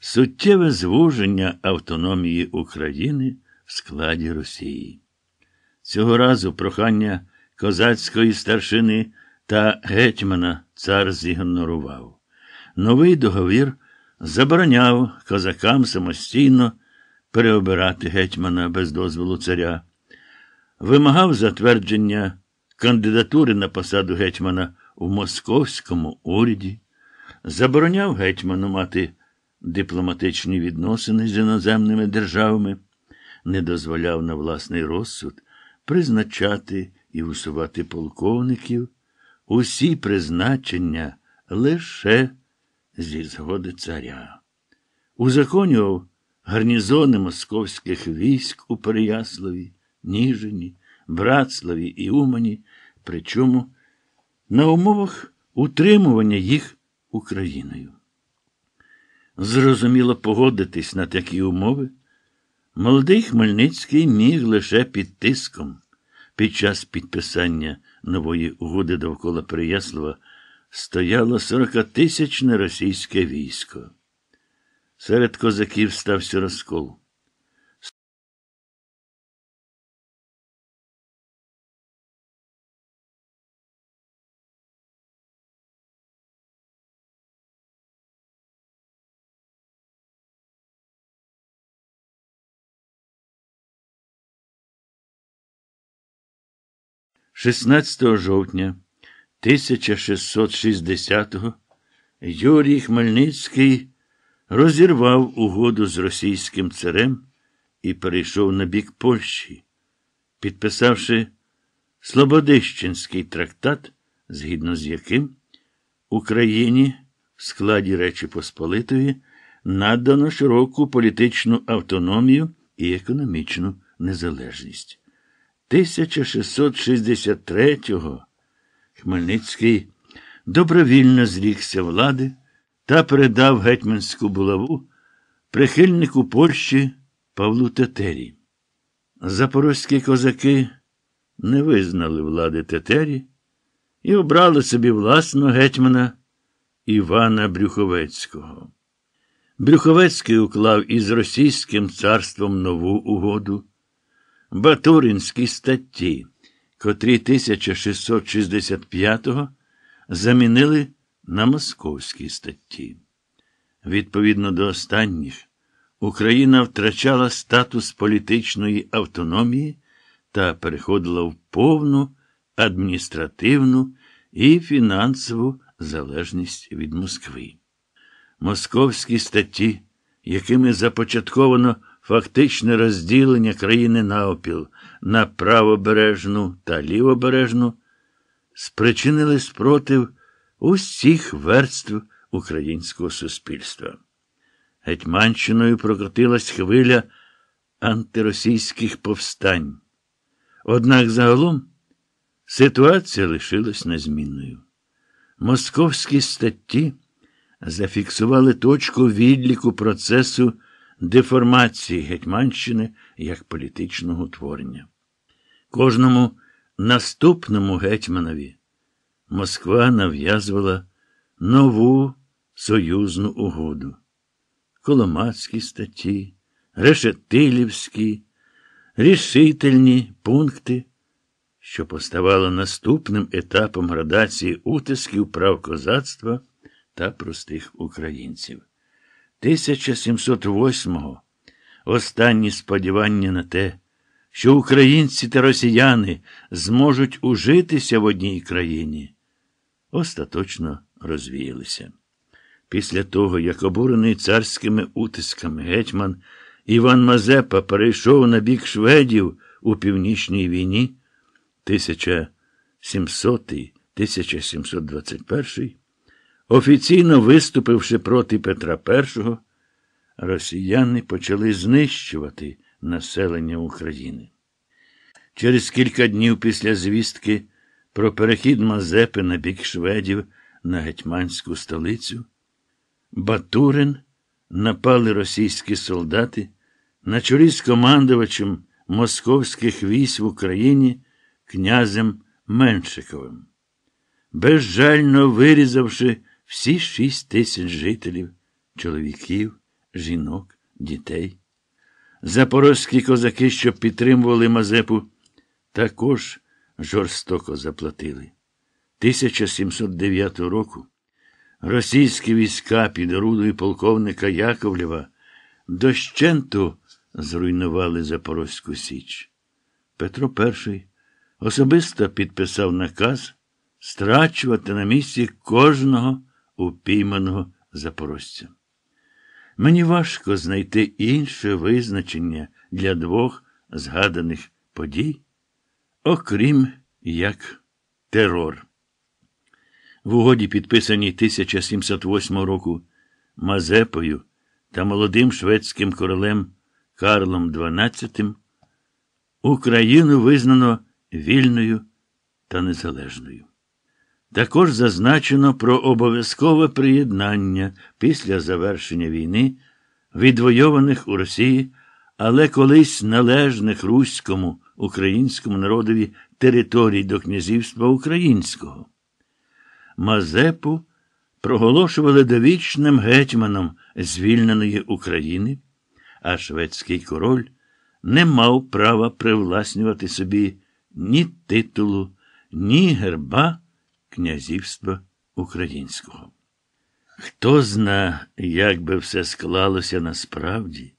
суттєве звуження автономії України в складі Росії. Цього разу прохання козацької старшини та гетьмана цар зігнорував. Новий договір забороняв козакам самостійно переобирати гетьмана без дозволу царя, вимагав затвердження кандидатури на посаду гетьмана в московському уряді, забороняв гетьману мати дипломатичні відносини з іноземними державами, не дозволяв на власний розсуд призначати і усувати полковників, усі призначення лише зі згоди царя. Узаконював гарнізони московських військ у Переяславі, Ніжині, Братславі і Умані, причому на умовах утримування їх Україною. Зрозуміло, погодитись на такі умови. Молодий Хмельницький міг лише під тиском. Під час підписання нової угоди довкола Переяслава стояло 40-тисячне російське військо. Серед козаків стався розкол. Шістнадцятого жовтня 1660-го Юрій Хмельницький розірвав угоду з російським царем і перейшов на бік Польщі, підписавши Слободищенський трактат, згідно з яким Україні в складі Речі Посполитої надано широку політичну автономію і економічну незалежність. 1663-го Хмельницький добровільно зрікся влади та передав гетьманську булаву прихильнику Польщі Павлу Тетері. Запорозькі козаки не визнали влади Тетері і обрали собі власного гетьмана Івана Брюховецького. Брюховецький уклав із Російським царством нову угоду. Батуринські статті, котрі 1665-го замінили на московські статті. Відповідно до останніх, Україна втрачала статус політичної автономії та переходила в повну адміністративну і фінансову залежність від Москви. Московські статті, якими започатковано фактичне розділення країни наопіл на правобережну та лівобережну, спричинили спротив усіх верств українського суспільства. Гетьманщиною прокотилась хвиля антиросійських повстань. Однак загалом ситуація лишилась незмінною. Московські статті зафіксували точку відліку процесу деформації Гетьманщини як політичного утворення. Кожному наступному гетьманові Москва нав'язувала нову союзну угоду. Коломацькі статті, решетилівські, рішительні пункти, що поставали наступним етапом градації утисків прав козацтва та простих українців. 1708-го останні сподівання на те, що українці та росіяни зможуть ужитися в одній країні, остаточно розвіялися. Після того, як обурений царськими утисками гетьман Іван Мазепа перейшов на бік шведів у північній війні 1700-1721, офіційно виступивши проти Петра І, росіяни почали знищувати населення України. Через кілька днів після звістки про перехід Мазепи на бік шведів на гетьманську столицю, Батурин напали російські солдати на чолі з командувачем московських військ в Україні князем Меншиковим, безжально вирізавши всі шість тисяч жителів, чоловіків, жінок, дітей. Запорозькі козаки, що підтримували Мазепу, також жорстоко заплатили. 1709 року російські війська під орудою полковника Яковлєва дощенту зруйнували Запорозьку Січ. Петро І особисто підписав наказ страчувати на місці кожного упійманого запорожця. Мені важко знайти інше визначення для двох згаданих подій, окрім як терор. В угоді, підписаній 1708 року Мазепою та молодим шведським королем Карлом XII, Україну визнано вільною та незалежною. Також зазначено про обов'язкове приєднання після завершення війни, відвойованих у Росії, але колись належних руському українському народові територій до князівства українського. Мазепу проголошували довічним гетьманом звільненої України, а шведський король не мав права привласнювати собі ні титулу, ні герба князівства українського. Хто зна, як би все склалося насправді,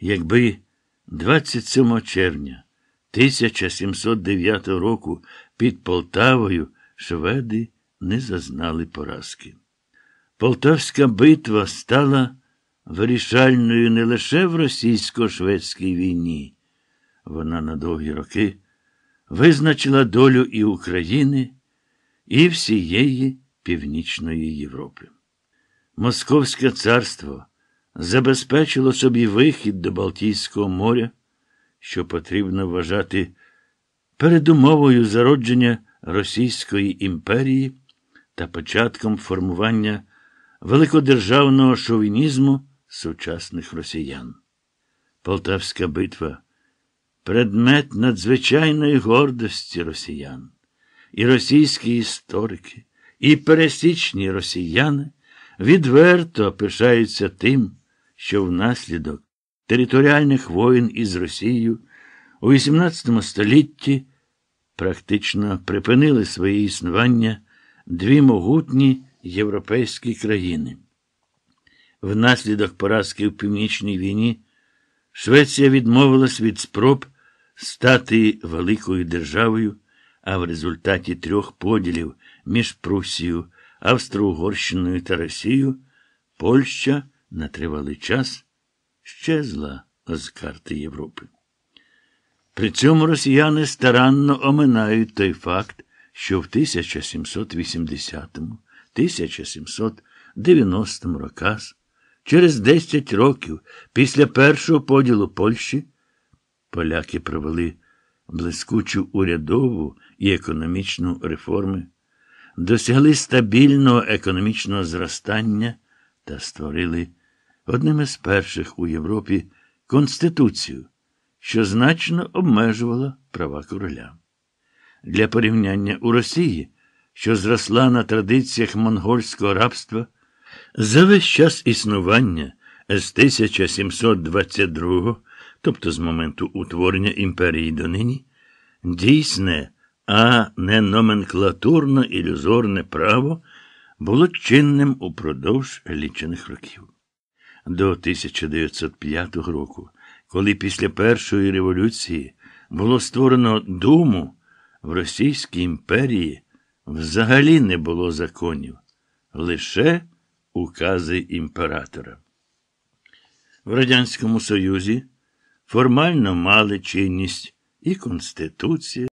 якби 27 червня 1709 року під Полтавою шведи не зазнали поразки. Полтавська битва стала вирішальною не лише в російсько-шведській війні. Вона на довгі роки визначила долю і України, і всієї Північної Європи. Московське царство забезпечило собі вихід до Балтійського моря, що потрібно вважати передумовою зародження Російської імперії та початком формування великодержавного шовінізму сучасних росіян. Полтавська битва предмет надзвичайної гордості росіян, і російські історики, і пересічні росіяни відверто пишаються тим, що внаслідок територіальних воїн із Росією у XVIII столітті практично припинили своє існування дві могутні європейські країни. Внаслідок поразки в Північній війні Швеція відмовилась від спроб стати великою державою, а в результаті трьох поділів між Прусією, Австро-Угорщиною та Росією Польща на тривалий час щезла з карти Європи. При цьому росіяни старанно оминають той факт, що в 1770-1790 роках, через 10 років після першого поділу Польщі, поляки провели блискучу урядову і економічну реформи, досягли стабільного економічного зростання та створили одним із перших у Європі Конституцію, що значно обмежувала права короля. Для порівняння у Росії, що зросла на традиціях монгольського рабства, за весь час існування з 1722, тобто з моменту утворення імперії донині, дійсне, а не номенклатурно ілюзорне право було чинним упродовж лічених років. До 1905 року, коли після Першої революції було створено Думу, в Російській імперії взагалі не було законів, лише укази імператора. В Радянському Союзі формально мали чинність і Конституція.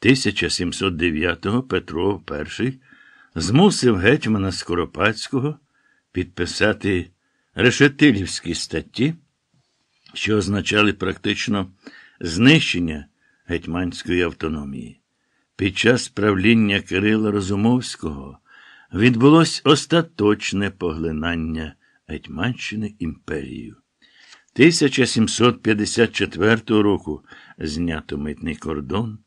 «1709-го Петро І змусив гетьмана Скоропадського підписати решетилівські статті, що означали практично знищення гетьманської автономії. Під час правління Кирила Розумовського відбулось остаточне поглинання Гетьманщини імперією. 1754 року знято митний кордон,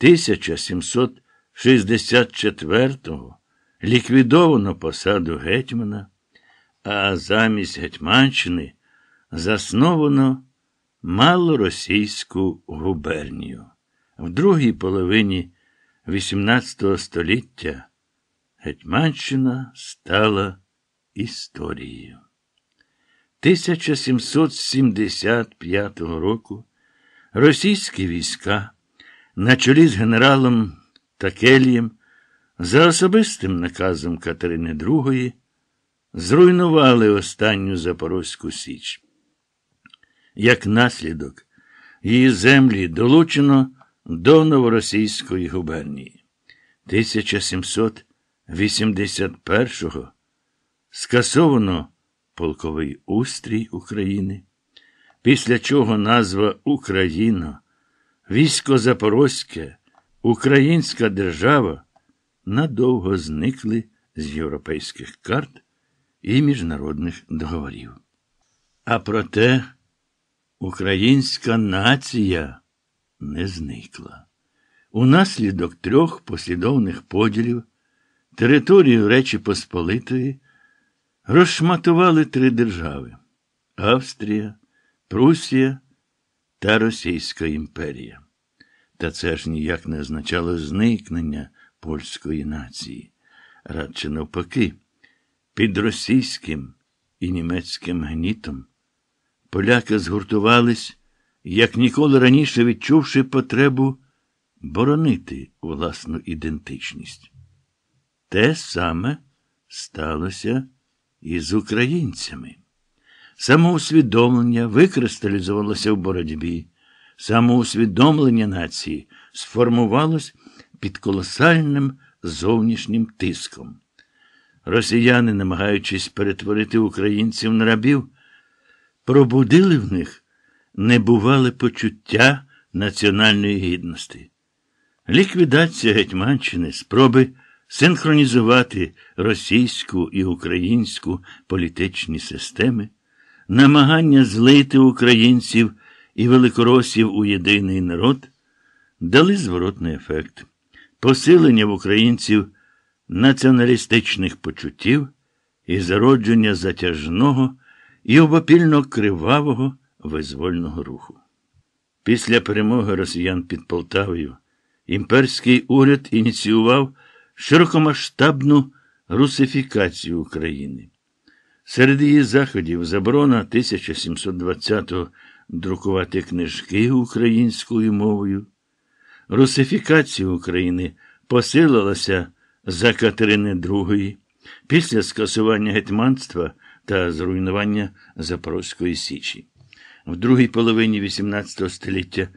1764-го ліквідовано посаду гетьмана, а замість Гетьманщини засновано малоросійську губернію. В другій половині XVIII століття Гетьманщина стала історією. 1775 року російські війська на чолі з генералом Такелієм за особистим наказом Катерини II зруйнували останню Запорозьку Січ. Як наслідок, її землі долучено до Новоросійської губернії. 1781-го скасовано полковий устрій України, після чого назва Україна, військо Запорозьке, Українська держава надовго зникли з європейських карт і міжнародних договорів. А проте українська нація не зникла. Унаслідок трьох послідовних поділів територію Речі Посполитої розшматували три держави Австрія, Прусія та Російська імперія. Та це ж ніяк не означало зникнення польської нації, радше навпаки, під російським і німецьким гнітом поляки згуртувались, як ніколи раніше відчувши потребу боронити власну ідентичність. Те саме сталося і з українцями. Самоусвідомлення викристалізувалося в боротьбі, самоусвідомлення нації сформувалось під колосальним зовнішнім тиском. Росіяни, намагаючись перетворити українців на рабів, пробудили в них небувале почуття національної гідності. Ліквідація Гетьманщини, спроби синхронізувати російську і українську політичні системи, намагання злити українців і великоросів у єдиний народ дали зворотний ефект, посилення в українців націоналістичних почуттів і зародження затяжного і обопільно кривавого визвольного руху. Після перемоги росіян під Полтавою імперський уряд ініціював широкомасштабну русифікацію України. Серед її заходів заборона 1720-го друкувати книжки українською мовою. Русифікація України посилилася за Катерини II після скасування гетьманства та зруйнування Запорозької Січі. В другій половині XVIII століття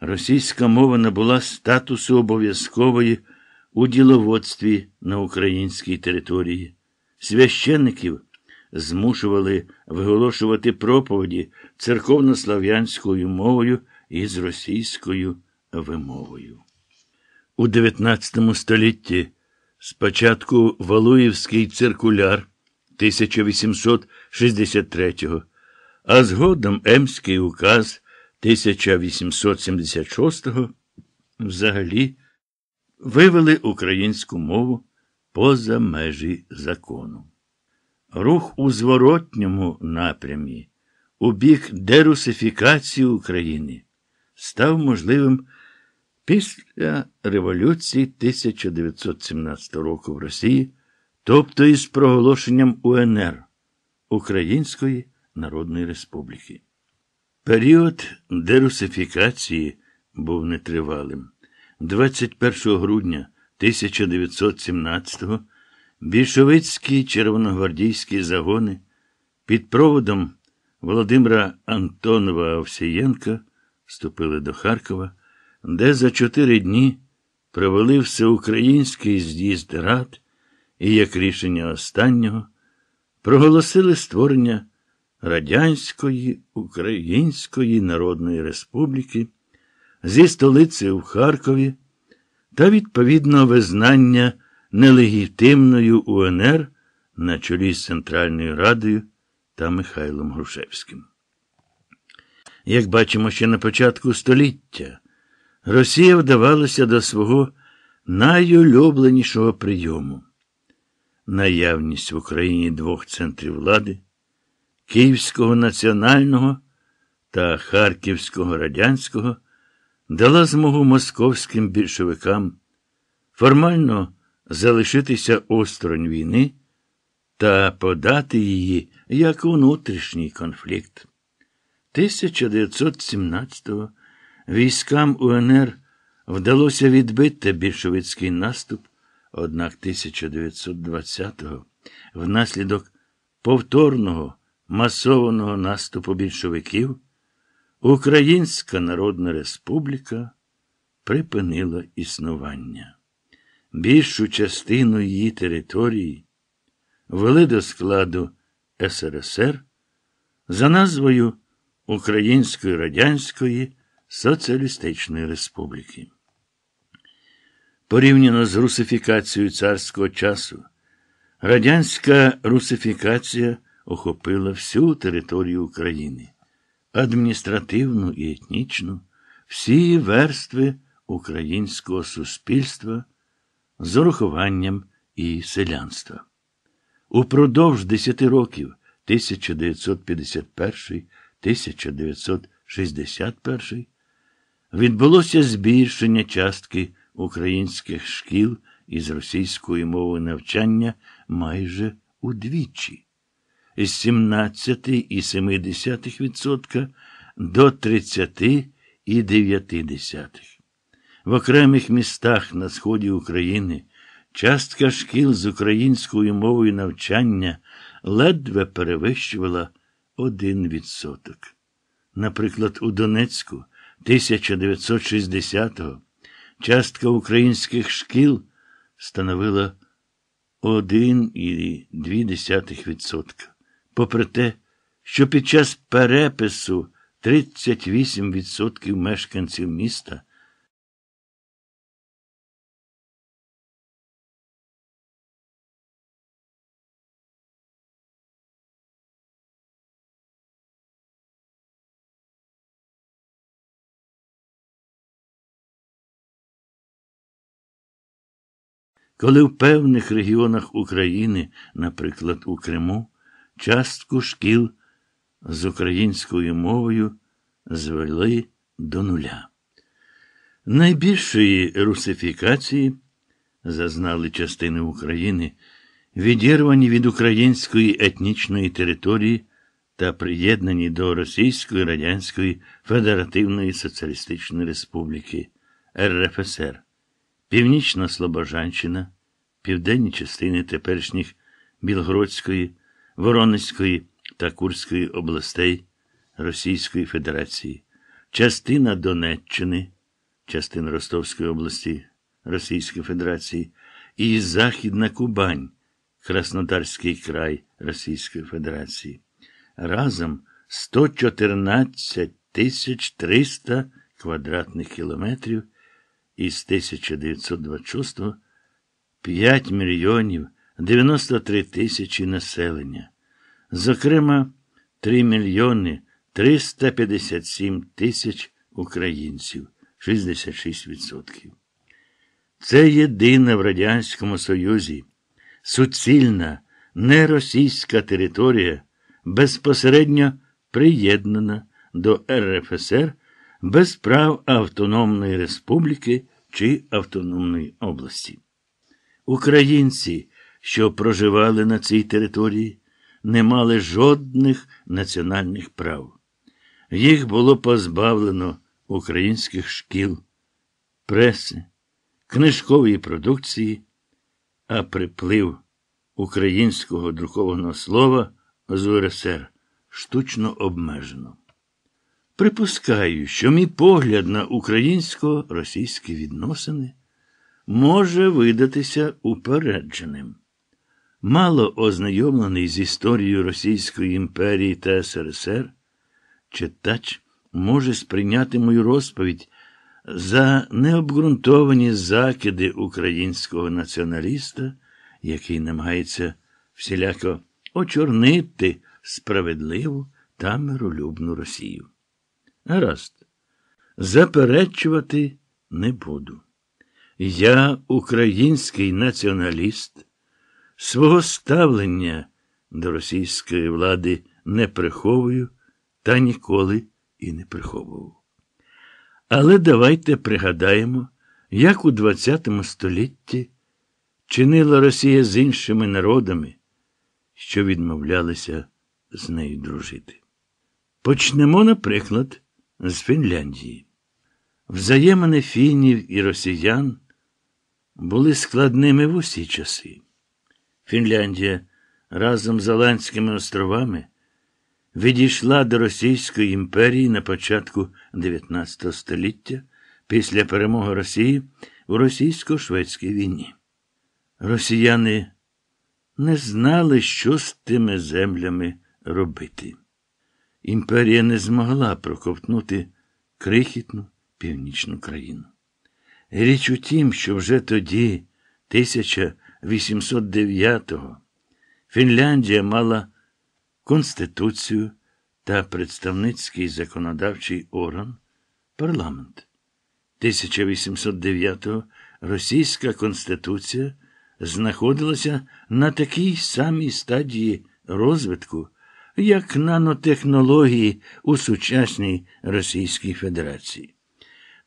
російська мова набула статусу обов'язкової у діловодстві на українській території. Священників змушували виголошувати проповіді церковнослав'янською мовою і з російською вимовою. У 19 столітті спочатку Валуївський циркуляр 1863, а згодом Емський указ 1876 взагалі вивели українську мову поза межі закону. Рух у зворотньому напрямі, у бік дерусифікації України, став можливим після Революції 1917 року в Росії, тобто із проголошенням УНР Української Народної Республіки. Період дерусифікації був нетривалим. 21 грудня 1917-го більшовицькі червоногвардійські загони під проводом Володимира Антонова Овсієнка вступили до Харкова, де за чотири дні провели всеукраїнський з'їзд рад і, як рішення останнього, проголосили створення Радянської Української Народної Республіки зі столицею в Харкові та відповідно визнання нелегітимною УНР на чолі з Центральною Радою та Михайлом Грушевським. Як бачимо ще на початку століття, Росія вдавалася до свого найулюбленішого прийому. Наявність в Україні двох центрів влади Київського національного та Харківського радянського дала змогу московським більшовикам формально залишитися осторонь війни та подати її як внутрішній конфлікт. 1917-го військам УНР вдалося відбити більшовицький наступ, однак 1920-го внаслідок повторного масованого наступу більшовиків Українська Народна Республіка припинила існування. Більшу частину її території ввели до складу СРСР за назвою Української Радянської Соціалістичної Республіки. Порівняно з русифікацією царського часу, радянська русифікація охопила всю територію України, адміністративну і етнічну, всі верстви українського суспільства з урахуванням і селянства. Упродовж 10 років 1951-1961 відбулося збільшення частки українських шкіл із російської мови навчання майже удвічі з 17,7% до 30,9%. В окремих містах на сході України частка шкіл з українською мовою навчання ледве перевищувала 1%. Наприклад, у Донецьку 1960-го частка українських шкіл становила 1,2% попри те, що під час перепису 38% мешканців міста Коли в певних регіонах України, наприклад, у Криму, частку шкіл з українською мовою звели до нуля. Найбільшої русифікації зазнали частини України, відірвані від української етнічної території та приєднані до Російської Радянської Федеративної Соціалістичної Республіки РФСР, Північна Слобожанщина, південні частини теперішніх Білгородської. Воронезької та Курської областей Російської Федерації, частина Донеччини, частина Ростовської області Російської Федерації і Західна Кубань Краснодарський край Російської Федерації. Разом 114 тисяч 300 квадратних кілометрів із 1926 5 мільйонів 93 тисячі населення. Зокрема, 3 мільйони 357 тисяч українців, 66%. Це єдина в Радянському Союзі суцільна неросійська територія, безпосередньо приєднана до РФСР без прав Автономної Республіки чи Автономної області. Українці, що проживали на цій території, не мали жодних національних прав. Їх було позбавлено українських шкіл, преси, книжкової продукції, а приплив українського друкованого слова з УРСР штучно обмежено. Припускаю, що мій погляд на українсько-російські відносини може видатися упередженим. Мало ознайомлений з історією Російської імперії та СРСР, читач може сприйняти мою розповідь за необґрунтовані закиди українського націоналіста, який намагається всіляко очорнити справедливу та миролюбну Росію. Гаразд, заперечувати не буду. Я український націоналіст, свого ставлення до російської влади не приховую та ніколи і не приховував. Але давайте пригадаємо, як у ХХ столітті чинила Росія з іншими народами, що відмовлялися з нею дружити. Почнемо, наприклад, з Фінляндії. Взаємини фінів і росіян були складними в усі часи. Фінляндія разом з Аландськими островами відійшла до Російської імперії на початку 19 століття після перемоги Росії у російсько-шведській війні. Росіяни не знали, що з тими землями робити. Імперія не змогла проковтнути крихітну північну країну. Річ у тім, що вже тоді, 1809-го, Фінляндія мала Конституцію та представницький законодавчий орган парламент. 1809-го Російська Конституція знаходилася на такій самій стадії розвитку, як нанотехнології у сучасній Російській Федерації.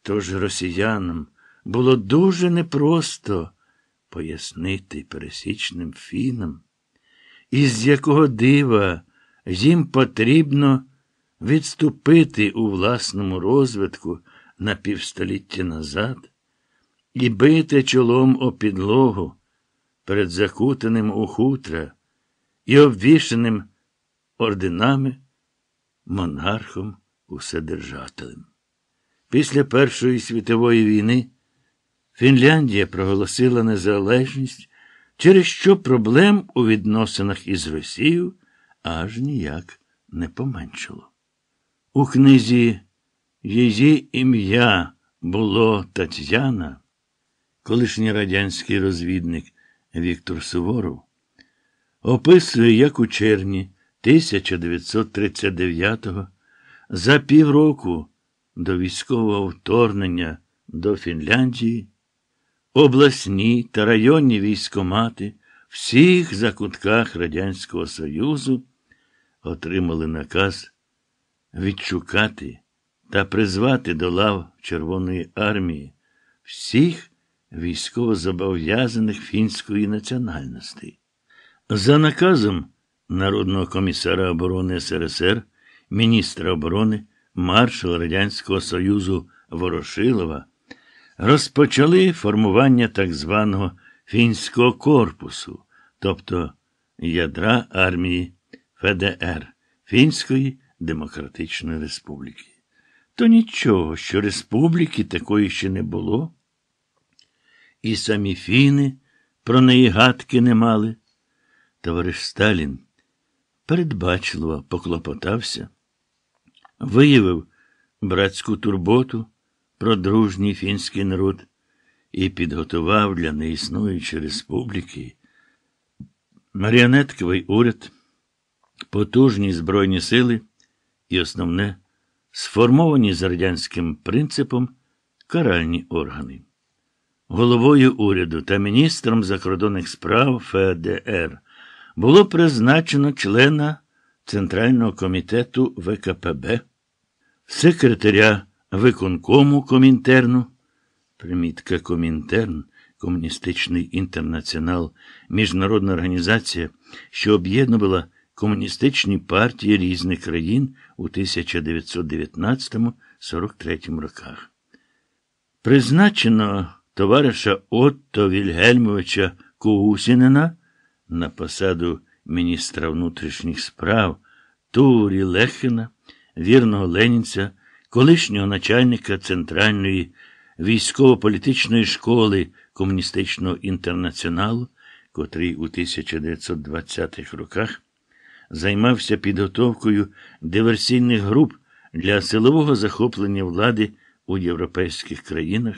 Тож росіянам було дуже непросто пояснити пересічним фінам, із якого дива їм потрібно відступити у власному розвитку на півстоліття назад і бити чолом о підлогу перед закутаним у хутра і обвішеним орденами монархом уседержателем. Після Першої світової війни Фінляндія проголосила незалежність, через що проблем у відносинах із Росією аж ніяк не поменшало. У книзі її ім'я було Тетяна, колишній радянський розвідник Віктор Суворов, описує, як у червні 1939-го за півроку до військового вторгнення до Фінляндії, обласні та районні військомати всіх закутках Радянського Союзу отримали наказ відшукати та призвати до лав Червоної армії всіх військовозобов'язаних фінської національності. За наказом Народного комісара оборони СРСР, міністра оборони, маршала Радянського Союзу Ворошилова розпочали формування так званого фінського корпусу, тобто ядра армії ФДР Фінської Демократичної Республіки. То нічого, що республіки такої ще не було, і самі фіни про неї гадки не мали. Товариш Сталін передбачливо поклопотався, виявив братську турботу про дружній фінський народ і підготував для неіснуючої республіки маріонетковий уряд, потужні збройні сили і основне сформовані за радянським принципом каральні органи. Головою уряду та міністром закордонних справ ФДР було призначено члена Центрального комітету ВКПБ, секретаря виконкому Комінтерну, примітка Комінтерн, Комуністичний інтернаціонал, міжнародна організація, що об'єднувала комуністичні партії різних країн у 1919-43 роках. Призначено товариша Отто Вільгельмовича Куусінена на посаду міністра внутрішніх справ Турі Лехена, вірного ленінця, колишнього начальника Центральної військово-політичної школи комуністичного інтернаціоналу, котрий у 1920-х роках займався підготовкою диверсійних груп для силового захоплення влади у європейських країнах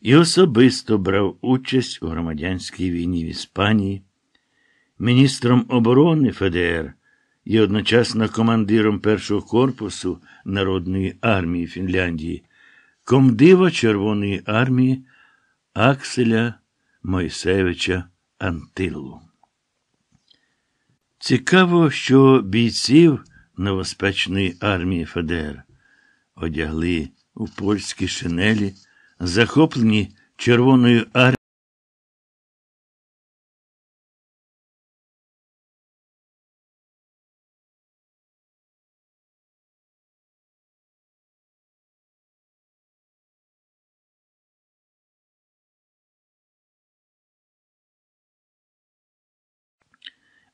і особисто брав участь у громадянській війні в Іспанії, міністром оборони ФДР і одночасно командиром першого корпусу Народної армії Фінляндії, комдива Червоної армії Акселя Мойсевича Антиллу. Цікаво, що бійців новоспечної армії ФДР одягли у польські шинелі, захоплені Червоною армією.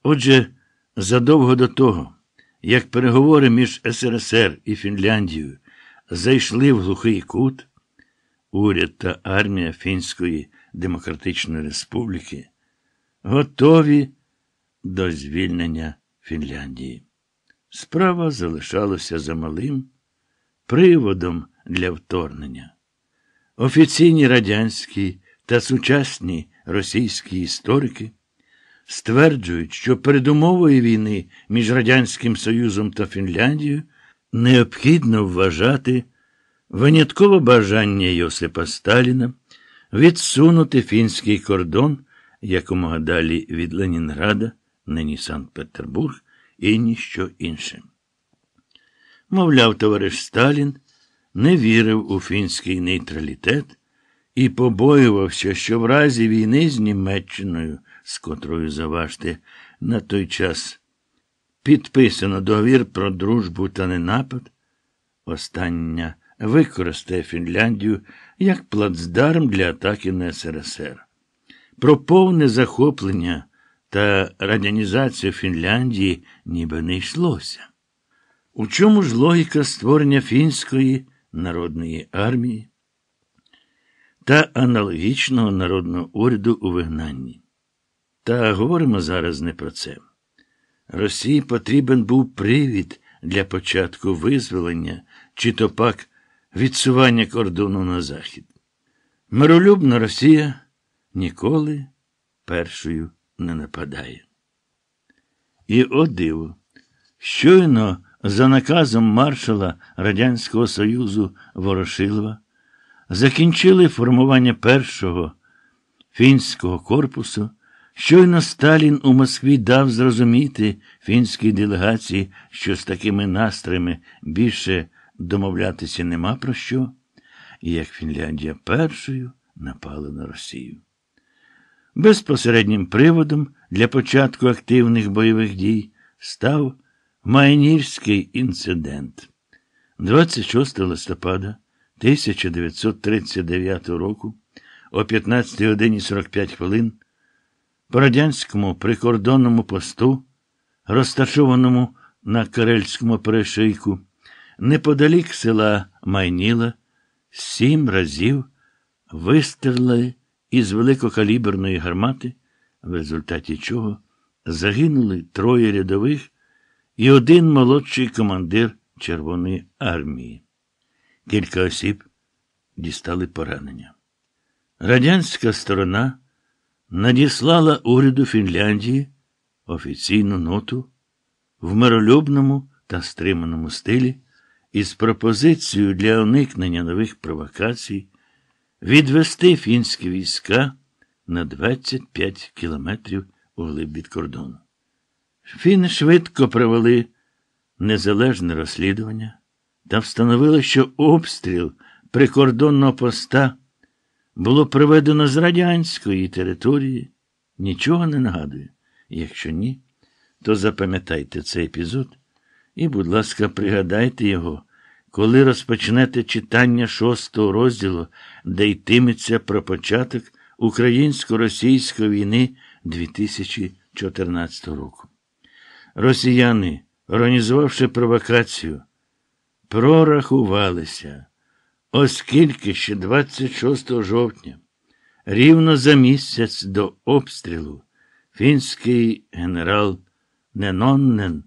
Отже, задовго до того, як переговори між СРСР і Фінляндією зайшли в глухий кут, уряд та армія Фінської Демократичної Республіки готові до звільнення Фінляндії. Справа залишалася за малим приводом для вторгнення. Офіційні радянські та сучасні російські історики стверджують, що передумовою війни між Радянським Союзом та Фінляндією необхідно вважати виняткове бажання Йосипа Сталіна відсунути фінський кордон якомога далі від Ленінграда, нині Санкт-Петербург і ніщо інше. Мовляв, товариш Сталін не вірив у фінський нейтралітет і побоювався, що в разі війни з Німеччиною з котрою заважте на той час підписано договір про дружбу та ненапад, остання використає Фінляндію як плацдарм для атаки на СРСР. Про повне захоплення та радянізацію Фінляндії ніби не йшлося. У чому ж логіка створення фінської народної армії та аналогічного народного уряду у вигнанні? Та говоримо зараз не про це. Росії потрібен був привід для початку визволення чи то пак відсування кордону на захід. Миролюбна Росія ніколи першою не нападає. І о диво, щойно за наказом маршала Радянського Союзу Ворошилова закінчили формування першого фінського корпусу. Щойно Сталін у Москві дав зрозуміти фінській делегації, що з такими настроями більше домовлятися нема про що, і як Фінляндія першою напала на Росію. Безпосереднім приводом для початку активних бойових дій став Майнірський інцидент. 26 листопада 1939 року о 15 годині 45 хвилин по радянському прикордонному посту, розташованому на Карельському перешийку, неподалік села Майніла, сім разів вистріли із великокаліберної гармати, в результаті чого загинули троє рядових і один молодший командир Червоної армії. Кілька осіб дістали поранення. Радянська сторона надіслала уряду Фінляндії офіційну ноту в миролюбному та стриманому стилі із пропозицією для уникнення нових провокацій відвести фінські війська на 25 кілометрів углиб від кордону. Фіни швидко провели незалежне розслідування та встановили, що обстріл прикордонного поста було проведено з радянської території. Нічого не нагадує. Якщо ні, то запам'ятайте цей епізод і, будь ласка, пригадайте його, коли розпочнете читання шостого розділу, де йтиметься про початок українсько-російської війни 2014 року. Росіяни, організувавши провокацію, прорахувалися, оскільки ще 26 жовтня, рівно за місяць до обстрілу, фінський генерал Неноннен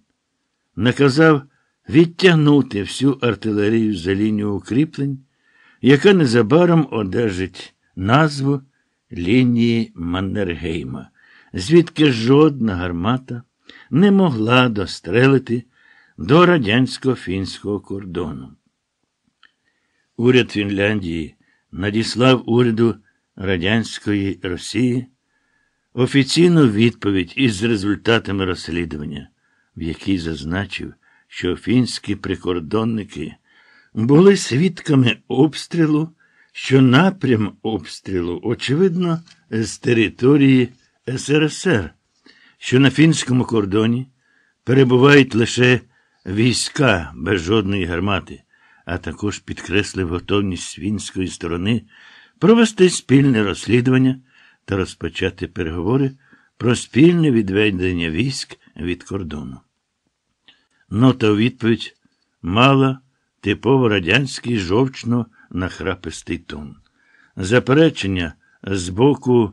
наказав відтягнути всю артилерію за лінію укріплень, яка незабаром одержить назву лінії Маннергейма, звідки жодна гармата не могла дострелити до радянсько-фінського кордону. Уряд Фінляндії надіслав уряду Радянської Росії офіційну відповідь із результатами розслідування, в якій зазначив, що фінські прикордонники були свідками обстрілу, що напрям обстрілу, очевидно, з території СРСР, що на фінському кордоні перебувають лише війська без жодної гармати, а також підкреслив готовність фінської сторони провести спільне розслідування та розпочати переговори про спільне відведення військ від кордону. Нота у відповідь мала типово радянський жовчно нахрапистий тон. Заперечення з боку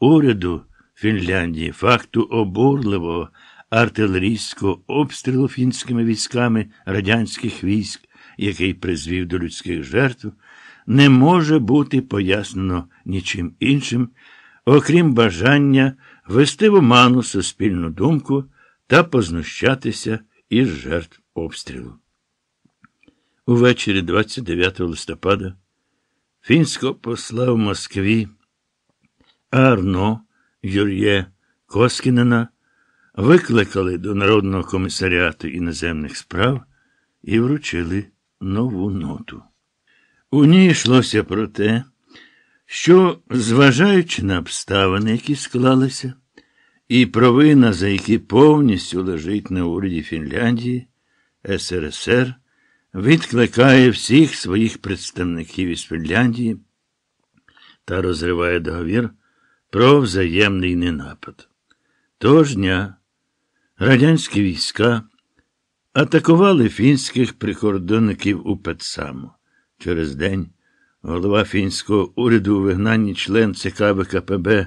уряду Фінляндії факту обурливого артилерійського обстрілу фінськими військами радянських військ, який призвів до людських жертв, не може бути пояснено нічим іншим, окрім бажання вести в оману суспільну думку та познущатися із жертв обстрілу. Увечері 29 листопада фінського посла в Москві Арно Юр'є Коскінена викликали до Народного комісаріату іноземних справ і вручили нову ноту. У ній йшлося про те, що, зважаючи на обставини, які склалися, і провина, за які повністю лежить на уряді Фінляндії, СРСР відкликає всіх своїх представників із Фінляндії та розриває договір про взаємний ненапад. Того ж дня радянські війська атакували фінських прикордонників у Петсаму. Через день голова фінського уряду у вигнанні член ЦК ВКПБ,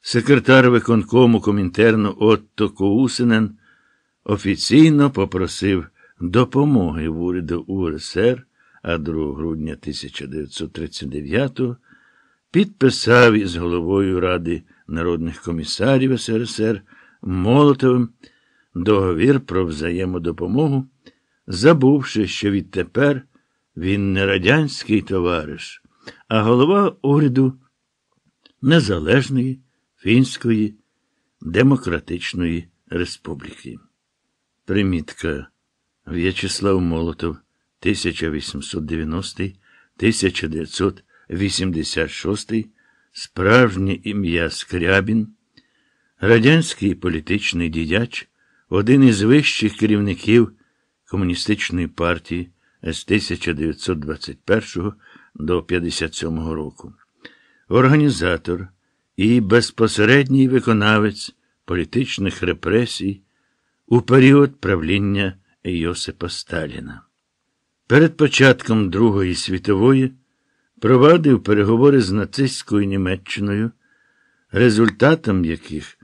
секретар виконкому Комінтерну Отто Коусинен офіційно попросив допомоги в уряду УРСР, а 2 грудня 1939-го підписав із головою Ради народних комісарів СРСР Молотовим договір про взаємодопомогу, забувши, що відтепер він не радянський товариш, а голова уряду Незалежної Фінської Демократичної Республіки. Примітка. В'ячеслав Молотов 1890 1986 Справжнє ім'я Скрябін, радянський політичний діяч, один із вищих керівників Комуністичної партії з 1921 до 57 року, організатор і безпосередній виконавець політичних репресій у період правління Йосипа Сталіна. Перед початком Другої світової провадив переговори з нацистською Німеччиною, результатом яких